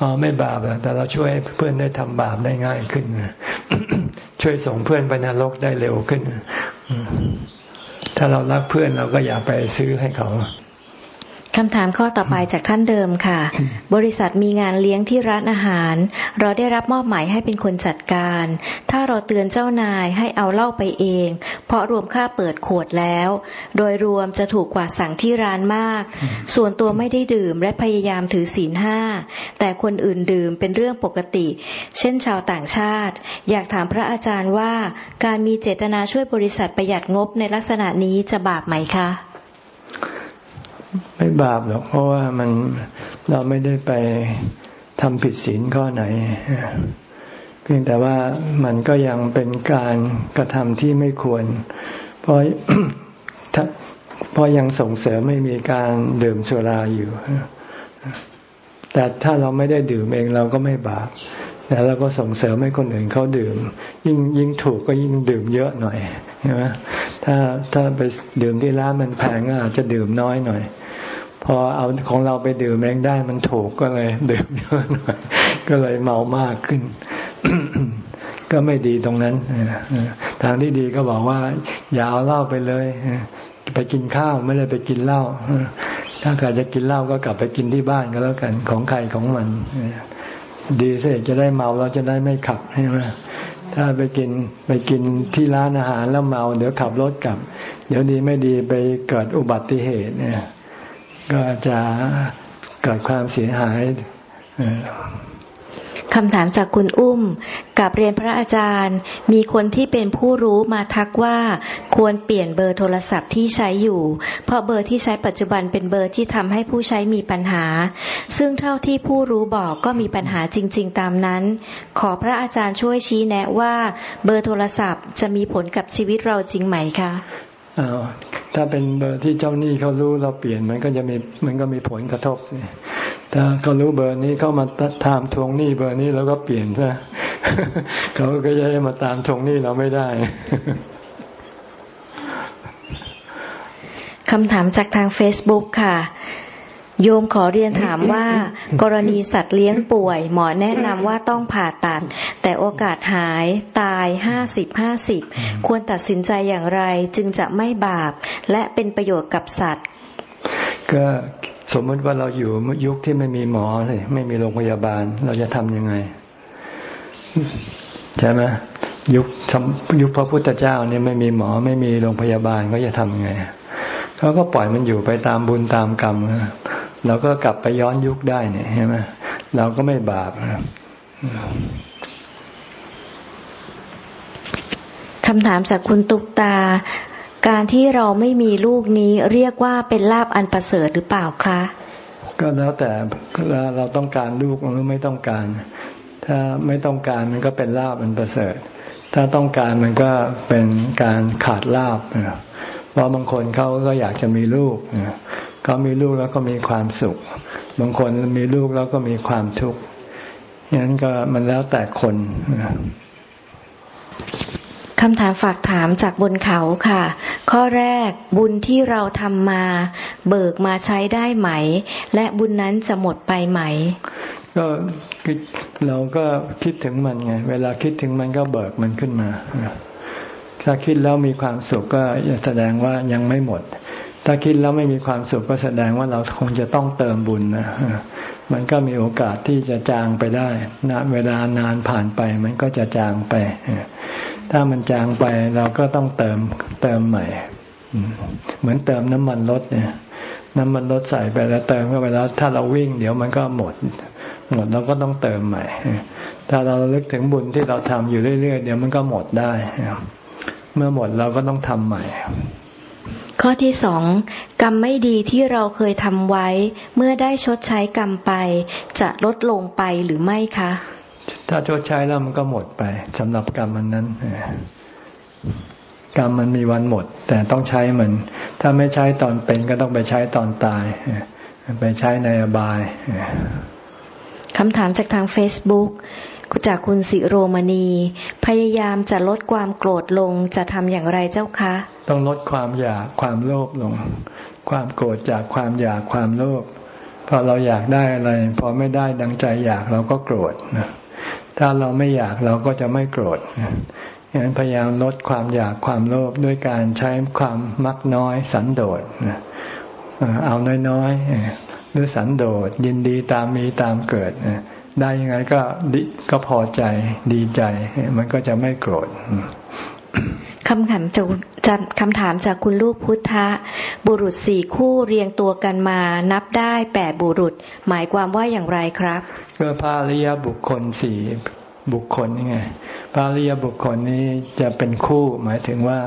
อ๋อไม่บาปแต่เราช่วยเพื่อนได้ทำบาปได้ง่ายขึ้น ช่วยส่งเพื่อนไปนรกได้เร็วขึ้น ถ้าเรารักเพื่อนเราก็อย่าไปซื้อให้เขา คำถามข้อต่อไปจากท่านเดิมค่ะ บริษัทมีงานเลี้ยงที่ร้านอาหาร เราได้รับมอบหมายให้เป็นคนจัดการ ถ้าเราเตือนเจ้านายให้เอาเหล้าไปเอง เพราะรวมค่าเปิดขวดแล้ว โดยรวมจะถูกกว่าสั่งที่ร้านมาก ส่วนตัวไม่ได้ดื่มและพยายามถือศีลห้า แต่คนอื่นดื่มเป็นเรื่องปกติ เช่นชาวต่างชาติ อยากถามพระอาจารย์ว่า การมีเจตนาช่วยบริษัทประหยัดงบในลักษณะนี้จะบาปไหมคะ ไม่บาปหรอก เพราะว่ามันเราไม่ได้ไปทำผิดศีลข้อไหน เพียงแต่ว่ามันก็ยังเป็นการกระทำที่ไม่ควร เพราะเพราะยังส่งเสริมไม่มีการดื่มสุราอยู่ แต่ถ้าเราไม่ได้ดื่มเองเราก็ไม่บาปแต่เราก็ส่งเสริมให้คนอื่นเขาดื่ม ยิ่งยิ่งถูกก็ยิ่งดื่มเยอะหน่อย ใช่ไหมถ้าถ้าไปดื่มที่ร้านมันแพงก็อาจจะดื่มน้อยหน่อย พอเอาของเราไปดื่มเองได้มันถูกก็เลยดื่มเยอะหน่อย ก็เลยเมามากขึ้น ก็ไม่ดีตรงนั้นทางที่ดีก็บอกว่า อย่าเอาเหล้าไปเลยไปกินข้าวไม่ได้ไปกินเหล้าถ้าใครจะกินเหล้าก็กลับไปกินที่บ้านก็แล้วกันของใครของมันดีสิจะได้เมาเราจะได้ไม่ขับใช่ไหม ถ้าไปกินไปกินที่ร้านอาหารแล้วเมา เดี๋ยวขับรถกลับ เดี๋ยวดีไม่ดีไปเกิดอุบัติเหตุเนี่ย ก็จะเกิดความเสียหาย คำถามจากคุณอุ้ม กับเรียนพระอาจารย์ มีคนที่เป็นผู้รู้มาทักว่าควรเปลี่ยนเบอร์โทรศัพท์ที่ใช้อยู่ เพราะเบอร์ที่ใช้ปัจจุบันเป็นเบอร์ที่ทำให้ผู้ใช้มีปัญหา ซึ่งเท่าที่ผู้รู้บอกก็มีปัญหาจริง ๆ ตามนั้น ขอพระอาจารย์ช่วยชี้แนะว่า เบอร์โทรศัพท์จะมีผลกับชีวิตเราจริงไหมคะ อ้าวถ้าเป็นเบอร์ที่เจ้าหนี้เขารู้เราเปลี่ยนมันก็จะมีมันก็มีผลกระทบสิถ้าเขารู้เบอร์นี้เขามาตามทวงหนี้เบอร์นี้แล้วก็เปลี่ยนซะเขาก็จะมาตามทวงหนี้เราไม่ได้คำถามจากทางเฟซบุ๊กค่ะ โยมขอเรียนถามว่า กรณีสัตว์เลี้ยงป่วย หมอแนะนำว่าต้องผ่าตัด แต่โอกาสหายตายห้าสิบห้าสิบควรตัดสินใจอย่างไรจึงจะไม่บาป และเป็นประโยชน์กับสัตว์ ก็สมมติว่าเราอยู่ยุคที่ไม่มีหมอเลยไม่มีโรงพยาบาล เราจะทำยังไง ใช่ไหมยุคยุคพระพุทธเจ้าเนี่ยไม่มีหมอไม่มีโรงพยาบาลก็จะทำยังไงเขาก็ปล่อยมันอยู่ไปตามบุญตามกรรม เราก็กลับไปย้อนยุคได้เนี่ยใช่ไหมเราก็ไม่บาปคำถามจากคุณตุกตา การที่เราไม่มีลูกนี้เรียกว่าเป็นลาบอันประเสริฐหรือเปล่าคะ ก็แล้วแต่เราต้องการลูกหรือไม่ต้องการ ถ้าไม่ต้องการมันก็เป็นลาบอันประเสริฐ ถ้าต้องการมันก็เป็นการขาดลาบเพราะบางคนเขาก็อยากจะมีลูก เขามีลูกแล้วก็มีความสุข บางคนมีลูกแล้วก็มีความทุกข์งั้นก็มันแล้วแต่คนคำถามฝากถามจากบนเขาค่ะ ข้อแรกบุญที่เราทำมา เบิกมาใช้ได้ไหม และบุญนั้นจะหมดไปไหม ก็เราก็คิดถึงมันไง เวลาคิดถึงมันก็เบิกมันขึ้นมา ถ้าคิดแล้วมีความสุขก็แสดงว่ายังไม่หมด ถ้าคิดแล้วไม่มีความสุขก็แสดงว่าเราคงจะต้องเติมบุญนะมันก็มีโอกาสที่จะจางไปได้นะเวลานานผ่านไป มันก็จะจางไป ถ้ามันจางไปเราก็ต้องเติมเติมใหม่ เหมือนเติมน้ำมันรถเนี่ย น้ำมันรถใส่ไปแล้วเติมเข้าไปแล้ว ถ้าเราวิ่งเดี๋ยวมันก็หมด หมดเราก็ต้องเติมใหม่ ถ้าเราลึกถึงบุญที่เราทำอยู่เรื่อยๆเดี๋ยวมันก็หมดได้ เมื่อหมดเราก็ต้องทำใหม่ ข้อที่สองกรรมไม่ดีที่เราเคยทำไว้ เมื่อได้ชดใช้กรรมไป จะลดลงไปหรือไม่คะ ถ้าชดใช้แล้วมันก็หมดไปสำหรับกรรมมันนั้นกรรมมันมีวันหมด แต่ต้องใช้มัน ถ้าไม่ใช้ตอนเป็นก็ต้องไปใช้ตอนตาย ไปใช้ในอบายคำถามจากทาง Facebook จากคุณสิโรมณี พยายามจะลดความโกรธลงจะทำอย่างไรเจ้าคะ ต้องลดความอยากความโลภลง ความโกรธจากความอยากความโลภพอเราอยากได้อะไร พอไม่ได้ดังใจอยากเราก็โกรธนะถ้าเราไม่อยากเราก็จะไม่โกรธฉะนั้นพยายามลดความอยากความโลภด้วยการใช้ความมักน้อยสันโดษเอาน้อยๆหรือสันโดษยินดีตามมีตามเกิด ได้ยังไงก็ดิก็พอใจดีใจ มันก็จะไม่โกรธคำถามจากคำถามจากคุณลูกพุทธะ บุรุษสี่คู่เรียงตัวกันมา นับได้แปดบุรุษ หมายความว่าอย่างไรครับก็พระริยบุคคลสี่บุคคลนี่ไงพระริยบุคคลนี้จะเป็นคู่ หมายถึงว่า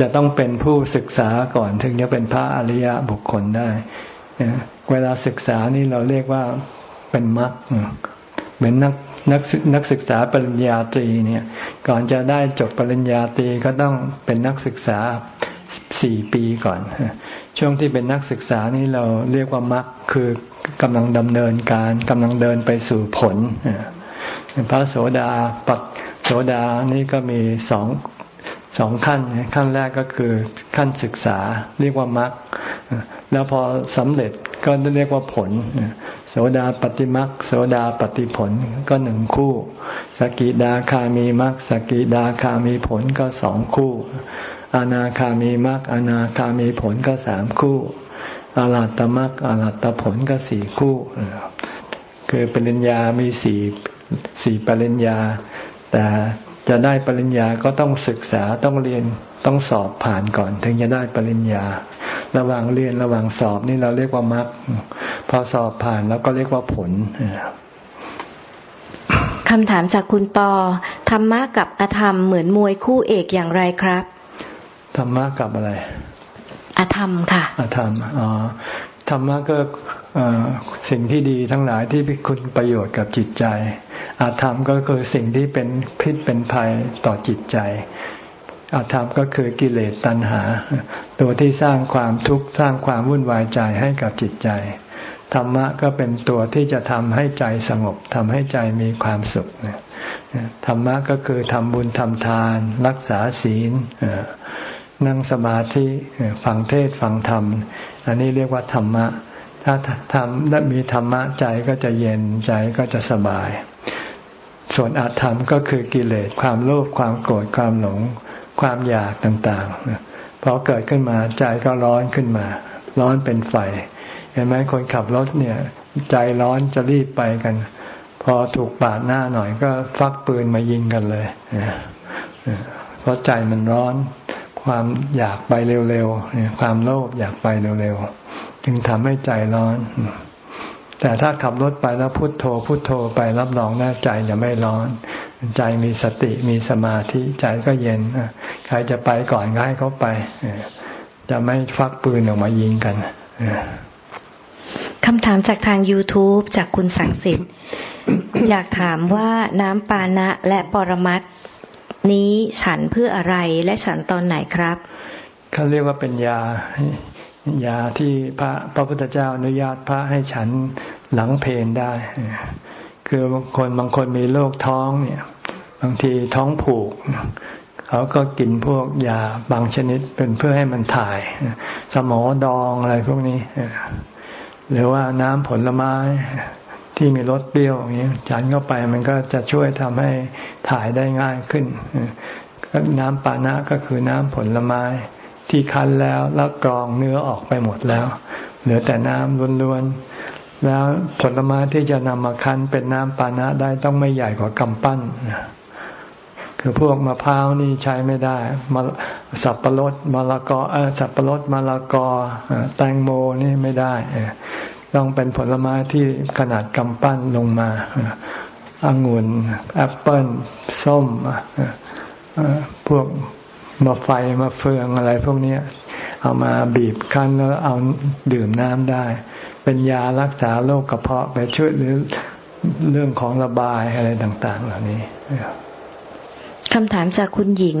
จะต้องเป็นผู้ศึกษาก่อนถึงจะเป็นพระอริยบุคคลได้เวลาศึกษานี่เราเรียกว่าเป็นมรรค เหมือนนักนักนักศึกษาปริญญาตรีเนี่ย ก่อนจะได้จบปริญญาตรีก็ต้องเป็นนักศึกษาสี่ปีก่อน ช่วงที่เป็นนักศึกษานี่เราเรียกว่ามรรคคือกำลังดำเนินการกำลังเดินไปสู่ผลพระโสดาปัตโสดานี่ก็มีสอง สองขั้นขั้นแรกก็คือขั้นศึกษาเรียกว่ามรรคแล้วพอสำเร็จก็เรียกว่าผล โสดาปฏิมรรคโสดาปฏิผลก็หนึ่งคู่ สกิดาคามีมรรคสกิดาคามีผลก็สองคู่ อนาคามีมรรคอนาคามีผลก็สามคู่อาลัตมรรคอาลัตตผลก็สี่คู่คือปริญญามีสี่สี่ปริญญา แต่ จะได้ปริญญาก็ต้องศึกษาต้องเรียนต้องสอบผ่านก่อน ถึงจะได้ปริญญา ระหว่างเรียนระหว่างสอบนี่เราเรียกว่ามรรคพอสอบผ่านแล้วก็เรียกว่าผลคำถามจากคุณปอธรรมะกับอธรรมเหมือนมวยคู่เอกอย่างไรครับธรรมะกับอะไร อธรรมค่ะ อธรรมอ๋อ ธรรมะก็สิ่งที่ดีทั้งหลายที่พิคุณประโยชน์กับจิตใจ อาธรรมก็คือสิ่งที่เป็นพิษเป็นภัยต่อจิตใจ อาธรรมก็คือกิเลสตัณหา ตัวที่สร้างความทุกข์สร้างความวุ่นวายใจให้กับจิตใจ ธรรมะก็เป็นตัวที่จะทำให้ใจสงบทำให้ใจมีความสุขธรรมะก็คือทำบุญทำทาน รักษาศีล นั่งสมาธิฟังเทศฟังธรรม อันนี้เรียกว่าธรรมะ ถ้าทำและมีธรรมะใจก็จะเย็นใจก็จะสบาย ส่วนอาธรรมก็คือกิเลสความโลภความโกรธความหลง ความอยากต่างๆพอเกิดขึ้นมาใจก็ร้อนขึ้นมา ร้อนเป็นไฟเห็นไหมคนขับรถเนี่ย ใจร้อนจะรีบไปกัน พอถูกปาดหน้าหน่อยก็ฟักปืนมายิงกันเลยเพราะใจมันร้อน ความอยากไปเร็วๆความโลภอยากไปเร็วๆจึงทำให้ใจร้อน แต่ถ้าขับรถไปแล้วพุโทโธ พุโทโธไปรับรองแน่ใจจะไม่ร้อน ใจมีสติมีสมาธิใจก็เย็นใครจะไปก่อนก็ให้เขาไปจะไม่ฟักปืนออกมายิงกันคำถามจากทาง YouTube จากคุณสังสิทธิ์อยากถามว่าน้ำปานะและปรมัต นี้ฉันเพื่ออะไรและฉันตอนไหนครับเขาเรียกว่าเป็นยายาที่พระพระพุทธเจ้าอนุญาตพระให้ฉันหลังเพนได้ คือบางคนบางคนมีโรคท้องเนี่ย บางทีท้องผูก เขาก็กินพวกยาบางชนิดเป็นเพื่อให้มันถ่าย สมอดองอะไรพวกนี้ หรือว่าน้ำผลไม้ ที่มีรสเปรี้ยวอย่างนี้ฉันเข้าไปมันก็จะช่วยทำให้ถ่ายได้ง่ายขึ้น น้ำปานะก็คือน้ำผลไม้ที่คั้นแล้วแล้วกรองเนื้อออกไปหมดแล้ว เหลือแต่น้ำล้วนๆ แล้วผลไม้ที่จะนำมาคั้นเป็นน้ำปานะได้ต้องไม่ใหญ่กว่ากำปั้นคือพวกมะพร้าวนี่ใช้ไม่ได้มสับปะรดมะละกอสับปะรดมะละกอแตงโมนี่ไม่ได้ ต้องเป็นผลไม้ที่ขนาดกำปั้นลงมาองุ่นแอปเปิ้ลส้มพวกมาไฟมาเฟืองอะไรพวกนี้เอามาบีบคั้นแล้วเอาดื่มน้ำได้ เป็นยารักษาโรคกระเพาะไปช่วยหรือเรื่องของระบายอะไรต่าง ๆ เหล่านี้ คำถามจากคุณหญิง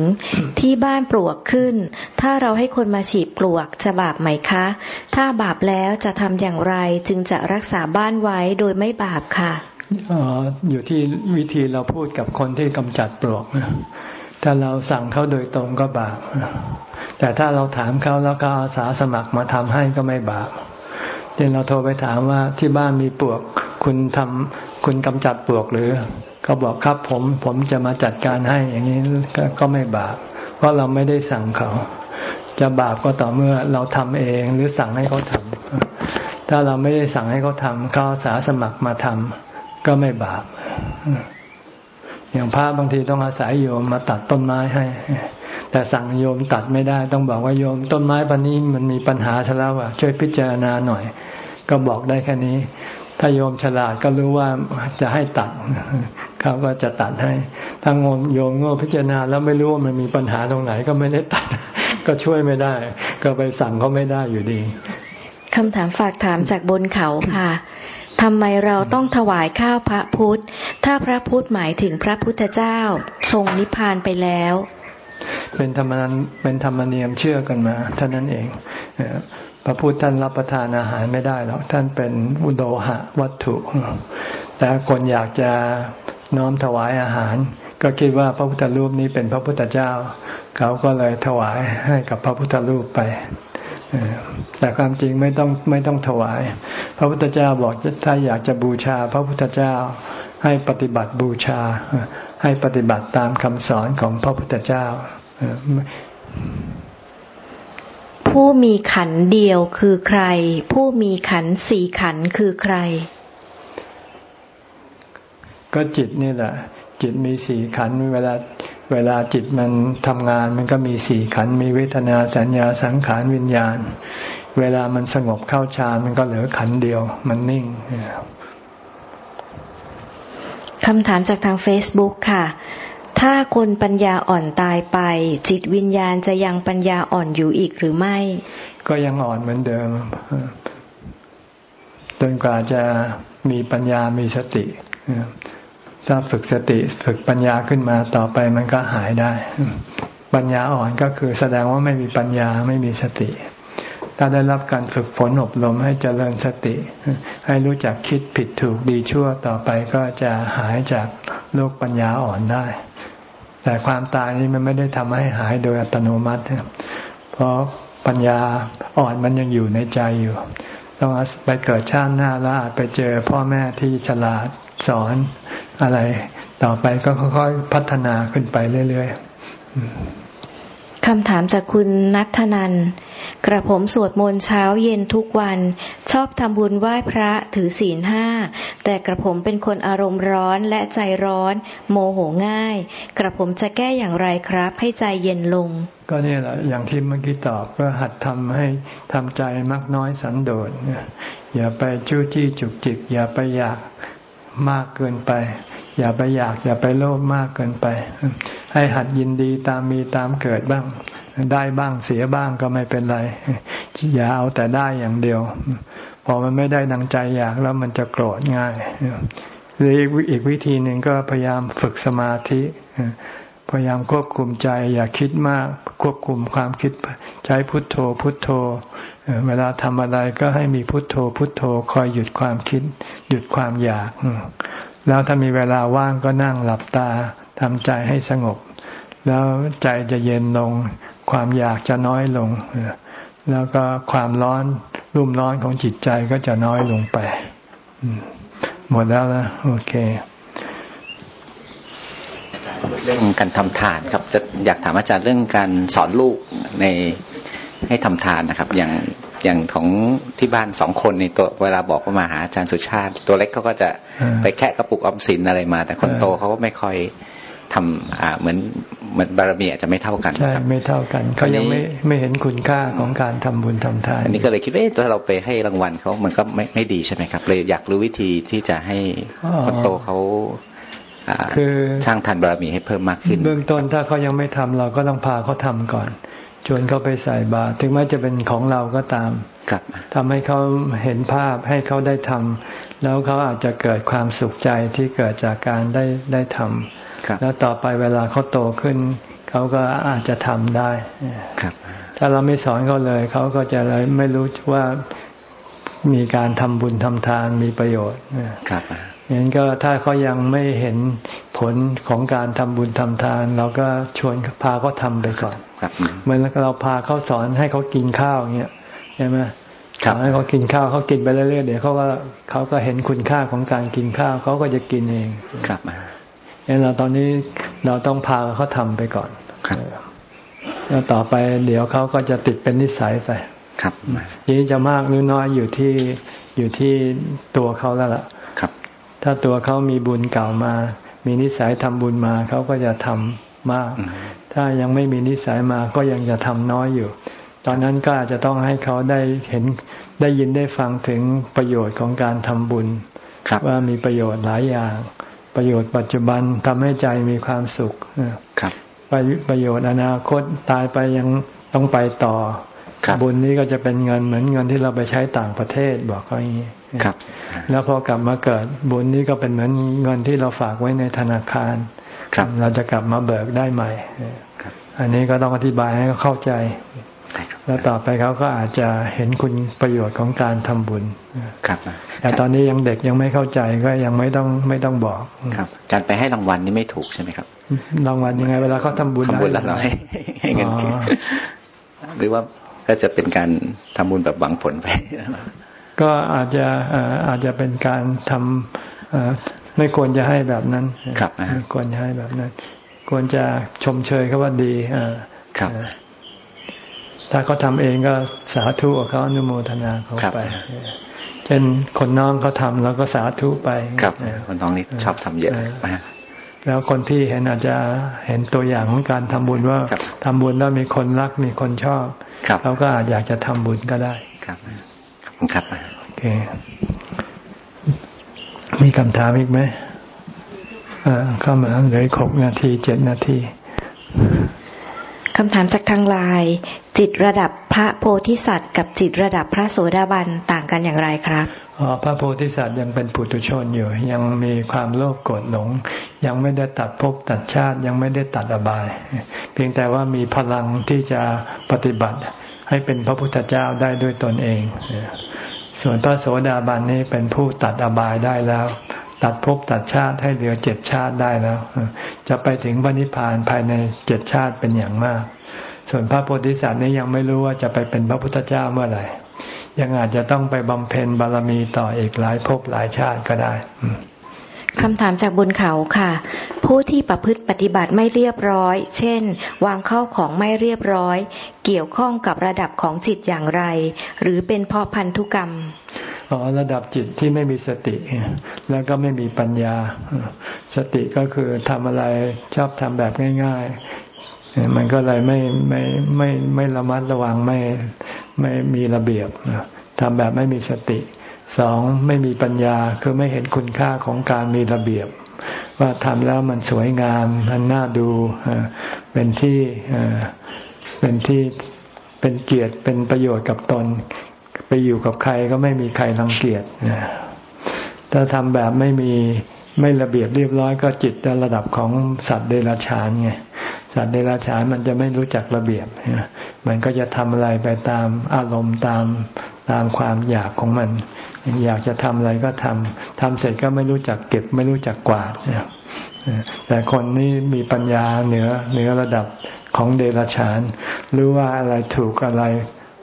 ที่บ้านปลวกขึ้น ถ้าเราให้คนมาฉีดปลวกจะบาปไหมคะ ถ้าบาปแล้วจะทำอย่างไรจึงจะรักษาบ้านไว้โดยไม่บาปค่ะอ๋ออยู่ที่วิธีเราพูดกับคนที่กำจัดปลวกนะถ้าเราสั่งเขาโดยตรงก็บาปแต่ถ้าเราถามเขาแล้วก็อาสาสมัครมาทำให้ก็ไม่บาป เดี๋ยวเราโทรไปถามว่าที่บ้านมีปลวก คุณทำคุณกำจัดปลวกหรือเขาบอกครับผม ผมจะมาจัดการให้อย่างนี้ก็ไม่บาป เพราะเราไม่ได้สั่งเขา จะบาปก็ต่อเมื่อเราทำเองหรือสั่งให้เขาทำถ้าเราไม่ได้สั่งให้เขาทำเขาอาสาสมัครมาทำก็ไม่บาป อย่างพระบางทีต้องอาศัยโยมมาตัดต้นไม้ให้ แต่สั่งโยมตัดไม่ได้ ต้องบอกว่าโยมต้นไม้ปันนี้มันมีปัญหาซะแล้วอะช่วยพิจารณาหน่อย ก็บอกได้แค่นี้ ถ้าโยมฉลาดก็รู้ว่าจะให้ตัดเขาก็จะตัดให้ถ้างมโยมโง่พิจารณาแล้วไม่รู้ว่ามันมีปัญหาตรงไหนก็ไม่ได้ตัด ก็ช่วยไม่ได้ ก็ไปสั่งเขาไม่ได้อยู่ดีคำถามฝากถามจากบนเขาค่ะทำไมเราต้องถวายข้าวพระพุทธ ถ้าพระพุทธหมายถึงพระพุทธเจ้า ทรงนิพพานไปแล้ว เป็นธรรมนันเป็นธรรมเนียมเชื่อกันมาเท่านั้นเองพระพุทธท่านรับประทานอาหารไม่ได้หรอกท่านเป็นอุโดหะวัตถุ แต่คนอยากจะน้อมถวายอาหาร ก็คิดว่าพระพุทธรูปนี้เป็นพระพุทธเจ้า เขาก็เลยถวายให้กับพระพุทธรูปไปแต่ความจริงไม่ต้องไม่ต้องถวาย พระพุทธเจ้าบอกถ้าอยากจะบูชา พระพุทธเจ้าให้ปฏิบัติบูชาให้ปฏิบัติตามคำสอนของพระพุทธเจ้า ผู้มีขันเดียวคือใคร ผู้มีขันสี่ขันคือใคร ก็จิตนี่แหละ จิตมีสี่ขันเวลาเวลาจิตมันทำงานมันก็มีสี่ขันมีเวทนาสัญญาสังขารวิญญาณ เวลามันสงบเข้าฌานมันก็เหลือขันเดียว มันนิ่ง คำถามจากทาง Facebook ค่ะ ถ้าคนปัญญาอ่อนตายไป จิตวิญญาณจะยังปัญญาอ่อนอยู่อีกหรือไม่ ก็ยังอ่อนเหมือนเดิมจนกว่าจะมีปัญญามีสติถ้าฝึกสติฝึกปัญญาขึ้นมาต่อไปมันก็หายได้ ปัญญาอ่อนก็คือแสดงว่าไม่มีปัญญาไม่มีสติ ถ้าได้รับการฝึกฝนอบรมให้เจริญสติ ให้รู้จักคิดผิดถูกดีชั่วต่อไปก็จะหายจากโรคปัญญาอ่อนได้ แต่ความตายนี้มันไม่ได้ทำให้หายโดยอัตโนมัติเพราะปัญญาอ่อนมันยังอยู่ในใจอยู่ ต้องไปเกิดชาติหน้าแล้วอาจไปเจอพ่อแม่ที่ฉลาดสอนอะไร ต่อไปก็ค่อยๆพัฒนาขึ้นไปเรื่อยๆ คำถามจากคุณนัทนัน กระผมสวดมนต์เช้าเย็นทุกวัน ชอบทำบุญไหว้พระถือศีลห้า แต่กระผมเป็นคนอารมณ์ร้อนและใจร้อน โมโหง่าย กระผมจะแก้อย่างไรครับ ให้ใจเย็นลง ก็เนี่ยแหละอย่างที่เมื่อกี้ตอบก็หัดทำให้ทำใจมักน้อยสันโดษอย่าไปจู้จี้จุกจิก อย่าไปอยากมากเกินไป อย่าไปอยาก อย่าไปโลภมากเกินไป ให้หัดยินดีตามมีตามเกิดบ้าง ได้บ้างเสียบ้างก็ไม่เป็นไร อย่าเอาแต่ได้อย่างเดียว พอมันไม่ได้ดังใจอยากแล้วมันจะโกรธง่ายหรืออีกวิธีหนึ่งก็พยายามฝึกสมาธิพยายามควบคุมใจ อย่าคิดมากควบคุมความคิดใช้พุทโธ พุทโธ เวลาทำอะไรก็ให้มีพุทโธ พุทโธคอยหยุดความคิด หยุดความอยาก แล้วถ้ามีเวลาว่างก็นั่งหลับตา ทำใจให้สงบ แล้วใจจะเย็นลง ความอยากจะน้อยลง แล้วก็ความร้อนรุ่มร้อนของจิตใจก็จะน้อยลงไป หมดแล้วนะโอเคเรื่องการทำทานครับ จะอยากถามอาจารย์เรื่องการสอนลูกในให้ทำทานนะครับ อย่างอย่างของที่บ้านสองคนในตัวเวลาบอกว่ามาหาอาจารย์สุชาติ ตัวเล็กเขาก็จะไปแค่กระปุกอมสินอะไรมา แต่คนโตเขาก็ไม่ค่อย ทำอ่าเหมือนเหมือนบารมีอาจจะไม่เท่ากันใช่ไม่เท่ากันเขายังไม่ไม่เห็นคุณค่าของการทำบุญทำทานอันนี้ก็เลยคิดว่าถ้าเราไปให้รางวัลเขามันก็ไม่ไม่ดีใช่ไหมครับ เลยอยากรู้วิธีที่จะให้คนโตเขาคือสร้างทานบารมีให้เพิ่มมากขึ้น เบื้องต้นถ้าเขายังไม่ทำเราก็ต้องพาเขาทาก่อน ชวนเขาไปใส่บาตรถึงแม้จะเป็นของเราก็ตามครับทำให้เขาเห็นภาพให้เขาได้ทำแล้วเขาอาจจะเกิดความสุขใจที่เกิดจากการได้ได้ทำ แล้วต่อไปเวลาเขาโตขึ้น เขาก็อาจจะทำได้ครับถ้าเราไม่สอนเขาเลย เขาก็จะเลยไม่รู้ว่ามีการทำบุญทำทานมีประโยชน์ครับอย่างนั้นก็ถ้าเขายังไม่เห็นผลของการทำบุญทำทาน เราก็ชวนพาเขาทาไปก่อนเหมือนเราพาเขาสอนให้เขากินข้าวอย่างเงี้ยใช่ไหมสอนให้เขากินข้าวเขากินไปเรื่อยๆเดี๋ยวเขาว่าเขาก็เห็นคุณค่าของการกินข้าวเขาก็จะกินเองครับ งั้นเราตอนนี้เราต้องพาเขาทำไปก่อนครับแล้วต่อไปเดี๋ยวเขาก็จะติดเป็นนิสัยไป ครับนี้จะมากหรือน้อยอยู่ที่อยู่ที่ตัวเขาแล้วล่ะถ้าตัวเขามีบุญเก่ามา มีนิสัยทำบุญมาเขาก็จะทำมาก ถ้ายังไม่มีนิสัยมาก็ยังจะทำน้อยอยู่ ตอนนั้นก็อาจจะต้องให้เขาได้เห็นได้ยินได้ฟังถึงประโยชน์ของการทำบุญว่ามีประโยชน์หลายอย่าง ประโยชน์ปัจจุบันทำให้ใจมีความสุขครับประโยชน์อนาคตตายไปยังต้องไปต่อบุญนี้ก็จะเป็นเงินเหมือนเงินที่เราไปใช้ต่างประเทศบอกเขาอย่างนี้ครับแล้วพอกลับมาเกิดบุญนี้ก็เป็นเหมือนเงินที่เราฝากไว้ในธนาคารครับเราจะกลับมาเบิกได้ใหม่อันนี้ก็ต้องอธิบายให้เขาเข้าใจ แล้วต่อไปเขาก็อาจจะเห็นคุณประโยชน์ของการทำบุญครับแต่ตอนนี้ยังเด็กยังไม่เข้าใจก็ยังไม่ต้องไม่ต้องบอกครับการไปให้รางวัลนี่ไม่ถูกใช่ไหมครับรางวัลยังไงเวลาเขาทาบุญทำบุญแล้วเราให้เงินหรือว่าก็จะเป็นการทำบุญแบบหวังผลไป ก็อาจจะอาจจะเป็นการทำไม่ควรจะให้แบบนั้นครับไม่ควรจะให้แบบนั้น ควรจะชมเชยเขาว่าดีครับ ถ้าเขาทาเองก็สาธุเขาอนุโมทนาเขาไป เช่นคนน้องเขาทาแล้วก็สาธุไปครับคนน้องนี่ชอบทำเยอะแล้วคนพี่เห็นอาจจะเห็นตัวอย่างของการทำบุญว่าทำบุญแล้วมีคนรักมีคนชอบเขาก็อาจอยากจะทำบุญก็ได้ครับขอบคุณครับโอเคมีคำถามอีกไหมเข้ามาเหลือหกนาทีเจ็ดนาทีคำถามจากทางไลน์ จิตระดับพระโพธิสัตว์ กับจิตระดับพระโสดาบันต่างกันอย่างไรครับอ๋อพระโพธิสัตว์ยังเป็นปุถุชนอยู่ ยังมีความโลภโกรธหลง ยังไม่ได้ตัดภพตัดชาติยังไม่ได้ตัดอบาย เพียงแต่ว่ามีพลังที่จะปฏิบัติให้เป็นพระพุทธเจ้าได้ด้วยตนเอง ส่วนพระโสดาบันนี้เป็นผู้ตัดอบายได้แล้ว ตัดภพตัดชาติให้เหลือเจ็ดชาติได้แล้ว จะไปถึงพระนิพพานภายในเจ็ดชาติเป็นอย่างมาก ส่วนพระโพธิสัตว์นี้ยังไม่รู้ว่าจะไปเป็นพระพุทธเจ้าเมื่อไหร่ยังอาจจะต้องไปบำเพ็ญบารมีต่ออีกหลายภพหลายชาติก็ได้คำถามจากบนเขาค่ะ ผู้ที่ประพฤติปฏิบัติไม่เรียบร้อย เช่น วางเข้าของไม่เรียบร้อย เกี่ยวข้องกับระดับของจิตอย่างไร หรือเป็นเพราะพันธุกรรมอ๋อระดับจิตที่ไม่มีสติ แล้วก็ไม่มีปัญญา สติก็คือทำอะไรชอบทำแบบง่ายๆ มันก็เลยไม่ไม่ไม่ไม่ระมัดระวังไม่ไม่มีระเบียบทำแบบไม่มีสติสองไม่มีปัญญาคือไม่เห็นคุณค่าของการมีระเบียบ ว่าทำแล้วมันสวยงามมันน่าดูเป็นที่เป็นที่เป็นเกียรติเป็นประโยชน์กับตน ไปอยู่กับใครก็ไม่มีใครรังเกียจถ้าทำแบบไม่มี ไม่ระเบียบเรียบร้อยก็จิตระดับของสัตว์เดรัจฉานไงสัตว์เดรัจฉานมันจะไม่รู้จักระเบียบมันก็จะทำอะไรไปตามอารมณ์ตามตามความอยากของมัน อยากจะทำอะไรก็ทำทำเสร็จก็ไม่รู้จักเก็บ ไม่รู้จักกวาดแต่คนนี้มีปัญญาเหนือเหนือระดับของเดรัจฉาน รู้ว่าอะไรถูกอะไร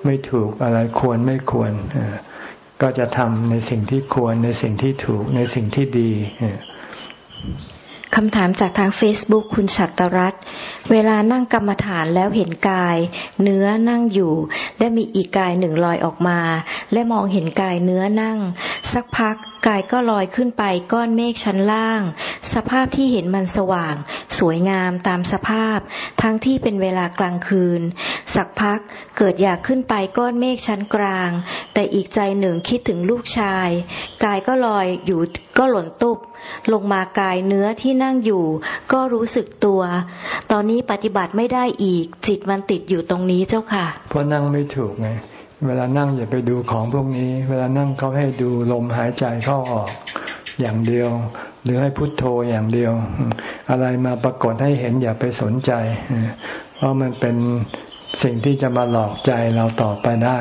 ไม่ถูกอะไรควรไม่ควร ก็จะทำในสิ่งที่ควรในสิ่งที่ถูกในสิ่งที่ดีคำถามจากทาง Facebook คุณชัตรัตเวลานั่งกรรมฐานแล้วเห็นกาย เนื้อนั่งอยู่ และมีอีกกายหนึ่งลอยออกมา และมองเห็นกายเนื้อนั่ง สักพัก กายก็ลอยขึ้นไปก้อนเมฆชั้นล่าง สภาพที่เห็นมันสว่าง สวยงามตามสภาพ ทั้งที่เป็นเวลากลางคืน สักพักเกิดอยากขึ้นไปก้อนเมฆชั้นกลาง แต่อีกใจหนึ่งคิดถึงลูกชาย กายก็ลอยอยู่ก็หล่นตุบลงมากายเนื้อที่นั่งอยู่ ก็รู้สึกตัว ตอนนี้ปฏิบัติไม่ได้อีกจิตมันติดอยู่ตรงนี้เจ้าค่ะเพราะนั่งไม่ถูกไง เวลานั่งอย่าไปดูของพวกนี้ เวลานั่งเขาให้ดูลมหายใจเข้าออกอย่างเดียว หรือให้พุทโธอย่างเดียว อะไรมาปรากฏให้เห็นอย่าไปสนใจ เพราะมันเป็นสิ่งที่จะมาหลอกใจเราต่อไปได้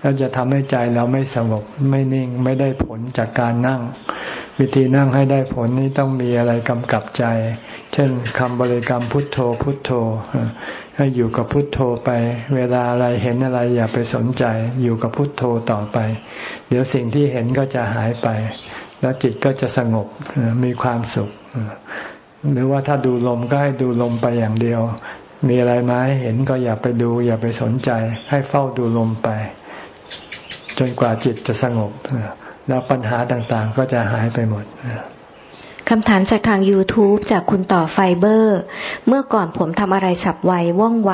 แล้วจะทำให้ใจเราไม่สงบไม่นิ่งไม่ได้ผลจากการนั่ง วิธีนั่งให้ได้ผลนี้ต้องมีอะไรกำกับใจ เช่นคำบริกรรมพุทโธพุทโธ ให้อยู่กับพุทโธไป เวลาอะไรเห็นอะไรอย่าไปสนใจ อยู่กับพุทโธต่อไป เดี๋ยวสิ่งที่เห็นก็จะหายไป แล้วจิตก็จะสงบมีความสุข หรือว่าถ้าดูลมก็ให้ดูลมไปอย่างเดียว มีอะไรมาให้เห็นก็อย่าไปดู อย่าไปสนใจ ให้เฝ้าดูลมไป จนกว่าจิตจะสงบแล้วปัญหาต่างๆก็จะหายไปหมด คำถามจากทาง YouTube จากคุณต่อไฟเบอร์ เมื่อก่อนผมทำอะไรฉับไวว่องไว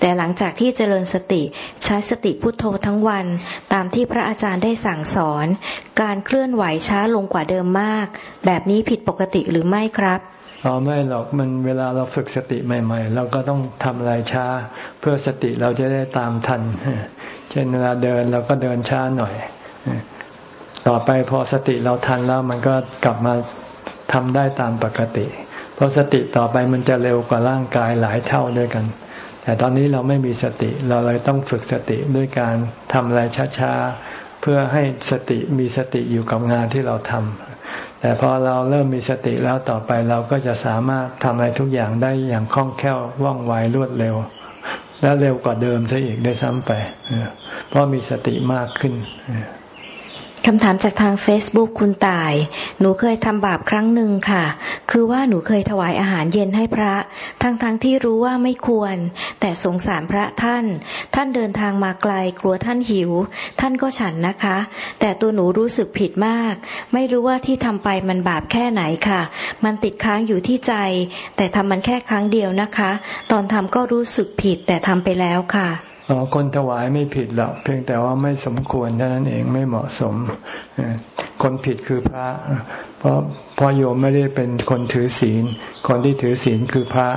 แต่หลังจากที่เจริญสติใช้สติพุทโธทั้งวัน ตามที่พระอาจารย์ได้สั่งสอน การเคลื่อนไหวช้าลงกว่าเดิมมาก แบบนี้ผิดปกติหรือไม่ครับอ๋อไม่หรอกมันเวลาเราฝึกสติใหม่ ๆ เราก็ต้องทำอะไรช้า เพื่อสติเราจะได้ตามทัน เช่นเวลาเดินเราก็เดินช้าหน่อย ต่อไปพอสติเราทันแล้วมันก็กลับมา ทำได้ตามปกติ เพราะสติต่อไปมันจะเร็วกว่าร่างกายหลายเท่าด้วยกัน แต่ตอนนี้เราไม่มีสติเราเลยต้องฝึกสติด้วยการทำอะไรช้าๆเพื่อให้สติมีสติอยู่กับงานที่เราทำแต่พอเราเริ่มมีสติแล้วต่อไปเราก็จะสามารถทำอะไรทุกอย่างได้อย่างคล่องแคล่วว่องไวรวดเร็ว และเร็วกว่าเดิมซะอีกได้ซ้ำไป เพราะมีสติมากขึ้น คำถามจากทาง Facebook คุณตาย หนูเคยทำบาปครั้งหนึ่งค่ะ คือว่าหนูเคยถวายอาหารเย็นให้พระ ทั้งๆทที่รู้ว่าไม่ควร แต่สงสารพระท่าน ท่านเดินทางมาไกล กลัวท่านหิว ท่านก็ฉันนะคะ แต่ตัวหนูรู้สึกผิดมาก ไม่รู้ว่าที่ทำไปมันบาปแค่ไหนค่ะ มันติดค้างอยู่ที่ใจ แต่ทำมันแค่ครั้งเดียวนะคะ ตอนทำก็รู้สึกผิดแต่ทำไปแล้วค่ะ คนถวายไม่ผิดหรอกเพียงแต่ว่าไม่สมควรเท่านั้นเองไม่เหมาะสม คนผิดคือพระ เพราะพอโยมไม่ได้เป็นคนถือศีล คนที่ถือศีลคือพระ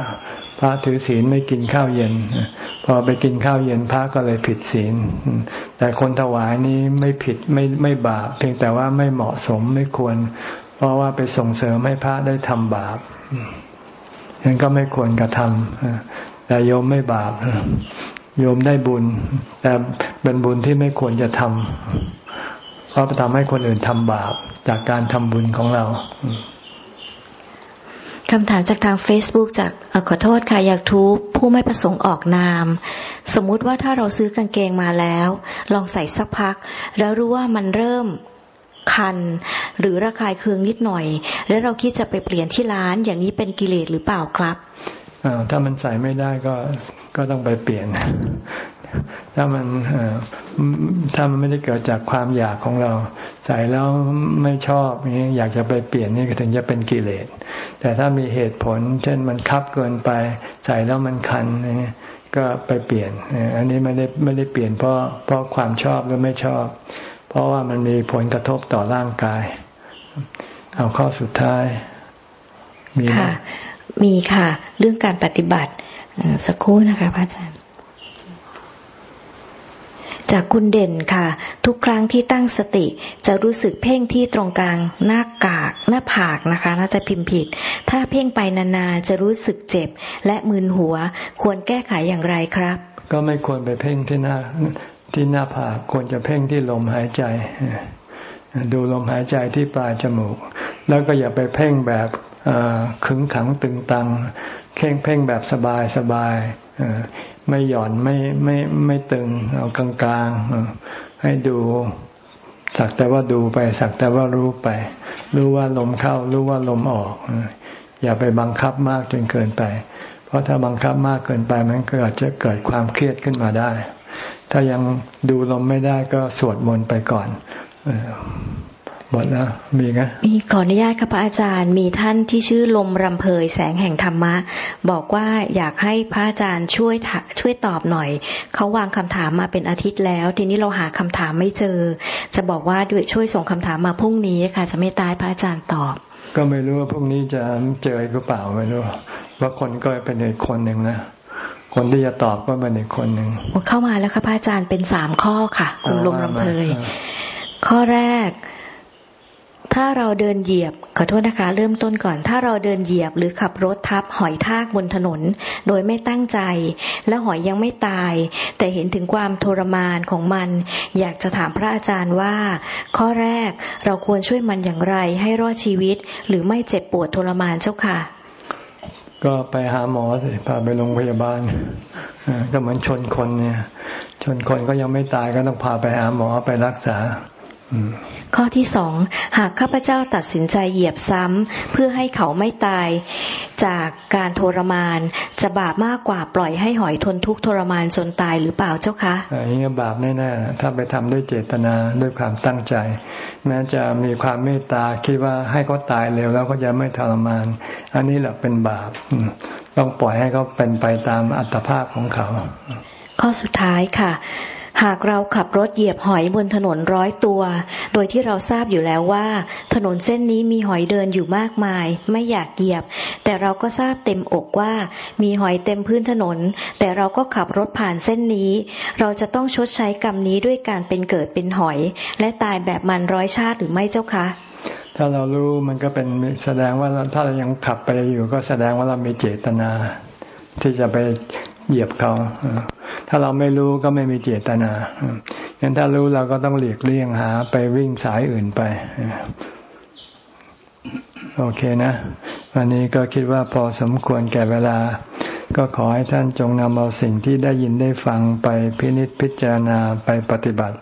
พระถือศีลไม่กินข้าวเย็น พอไปกินข้าวเย็นพระก็เลยผิดศีล แต่คนถวายนี้ไม่ผิดไม่ไม่บาปเพียงแต่ว่าไม่เหมาะสมไม่ควร เพราะว่าไปส่งเสริมให้พระได้ทำบาปยังก็ไม่ควรกระทำแต่โยมไม่บาป โยมได้บุญ แต่เป็นบุญที่ไม่ควรจะทำเพราะทำให้คนอื่นทำบาปจากการทำบุญของเราคำถามจากทาง Facebook จากอขอโทษค่ะอยากทุบผู้ไม่ประสงค์ออกนาม สมมุติว่าถ้าเราซื้อกางเกงมาแล้ว ลองใส่สักพัก แล้วรู้ว่ามันเริ่มคัน หรือระคายเคืองนิดหน่อย แล้วเราคิดจะไปเปลี่ยนที่ร้านอย่างนี้เป็นกิเลสหรือเปล่าครับถ้ามันใส่ไม่ได้ก็ ก็ต้องไปเปลี่ยน ถ้ามันถ้ามันไม่ได้เกิดจากความอยากของเรา ใส่แล้วไม่ชอบนี้อยากจะไปเปลี่ยนนี่ถึงจะเป็นกิเลส แต่ถ้ามีเหตุผล เช่นมันคับเกินไป ใส่แล้วมันคันนี่ก็ไปเปลี่ยน อันนี้ไม่ได้ไม่ได้เปลี่ยนเพราะเพราะความชอบหรือไม่ชอบ เพราะว่ามันมีผลกระทบต่อร่างกาย เอาข้อสุดท้าย มีค่ะ มีค่ะ เรื่องการปฏิบัติ สักครู่นะคะพระอาจารย์ จากคุณเด่นค่ะ ทุกครั้งที่ตั้งสติจะรู้สึกเพ่งที่ตรงกลางหน้ากากหน้าผากนะคะ น่าจะพิมพ์ผิด ถ้าเพ่งไปนานๆจะรู้สึกเจ็บ และมึนหัวควรแก้ไขอย่างไรครับ ก็ไม่ควรไปเพ่งที่หน้าที่หน้าผากควรจะเพ่งที่ลมหายใจดูลมหายใจที่ปลายจมูก แล้วก็อย่าไปเพ่งแบบ ขึงขังตึงตังเพ่งเพ่งแบบสบายสบายไม่หย่อนไม่ไม่ไม่ตึงเอากลางกลางให้ดูสักแต่ว่าดูไปสักแต่ว่ารู้ไป รู้ว่าลมเข้า รู้ว่าลมออกอย่าไปบังคับมากจนเกินไป เพราะถ้าบังคับมากเกินไปมันก็อาจจะเกิดความเครียดขึ้นมาได้ ถ้ายังดูลมไม่ได้ก็สวดมนต์ไปก่อน หมดแล้วมีไงมีขออนุญาตครับพระอาจารย์ มีท่านที่ชื่อลมรำเพยแสงแห่งธรรมะ บอกว่าอยากให้พระอาจารย์ช่วยช่วยตอบหน่อย เขาวางคำถามมาเป็นอาทิตย์แล้ว ทีนี้เราหาคำถามไม่เจอ จะบอกว่าด้วยช่วยส่งคำถามมาพรุ่งนี้ค่ะ จะไม่ตายพระอาจารย์ตอบ ก็ไม่รู้ว่าพรุ่งนี้จะเจอหรือเปล่าไม่รู้ว่าคนก็เป็นอีกคนหนึ่งนะคนที่จะตอบก็เป็นอีกคนหนึ่งเข้ามาแล้วค่ะพระอาจารย์เป็นสามข้อค่ะ คุณลมรำเพยข้อแรก ถ้าเราเดินเหยียบ ขอโทษนะคะ เริ่มต้นก่อน ถ้าเราเดินเหยียบหรือขับรถทับหอยทากบนถนน โดยไม่ตั้งใจ และหอยยังไม่ตาย แต่เห็นถึงความทรมานของมัน อยากจะถามพระอาจารย์ว่า ข้อแรกเราควรช่วยมันอย่างไรให้รอดชีวิต หรือไม่เจ็บปวดทรมานเจ้าค่ะ ก็ไปหาหมอสิพาไปโรงพยาบาลก็เหมือนชนคนเนี่ย ชนคนก็ยังไม่ตายก็ต้องพาไปหาหมอไปรักษา ข้อที่สองหากข้าพเจ้าตัดสินใจเหยียบซ้ำเพื่อให้เขาไม่ตายจากการทรมาน จะบาปมากกว่าปล่อยให้หอยทนทุกข์ทรมานจนตายหรือเปล่าเจ้าคะอันนี้บาปแน่ๆถ้าไปทำด้วยเจตนาด้วยความตั้งใจ แม้จะมีความเมตตาคิดว่าให้เขาตายเร็วแล้วก็จะไม่ทรมาน อันนี้แหละเป็นบาป ต้องปล่อยให้เขาเป็นไปตามอัตภาพของเขา ข้อสุดท้ายค่ะ หากเราขับรถเหยียบหอยบนถนนร้อยตัว โดยที่เราทราบอยู่แล้วว่า ถนนเส้นนี้มีหอยเดินอยู่มากมาย ไม่อยากเหยียบ แต่เราก็ทราบเต็มอกว่า มีหอยเต็มพื้นถนน แต่เราก็ขับรถผ่านเส้นนี้ เราจะต้องชดใช้กรรมนี้ด้วยการเป็นเกิดเป็นหอย และตายแบบมันร้อยชาติหรือไม่เจ้าคะ ถ้าเรารู้มันก็เป็นแสดงว่าถ้าเรายังขับไปอยู่ก็แสดงว่าเรามีเจตนา ที่จะไป เหยียบเขา ถ้าเราไม่รู้ก็ไม่มีเจตนางั้นถ้ารู้เราก็ต้องหลีกเลี่ยงหา ไปวิ่งสายอื่นไป โอเคนะ วันนี้ก็คิดว่าพอสมควรแก่เวลา ก็ขอให้ท่านจงนำเอาสิ่งที่ได้ยินได้ฟังไปพินิจพิจารณาไปปฏิบัติ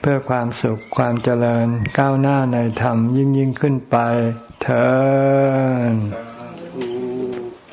เพื่อความสุขความเจริญก้าวหน้าในธรรมยิ่งยิ่งขึ้นไปเธอ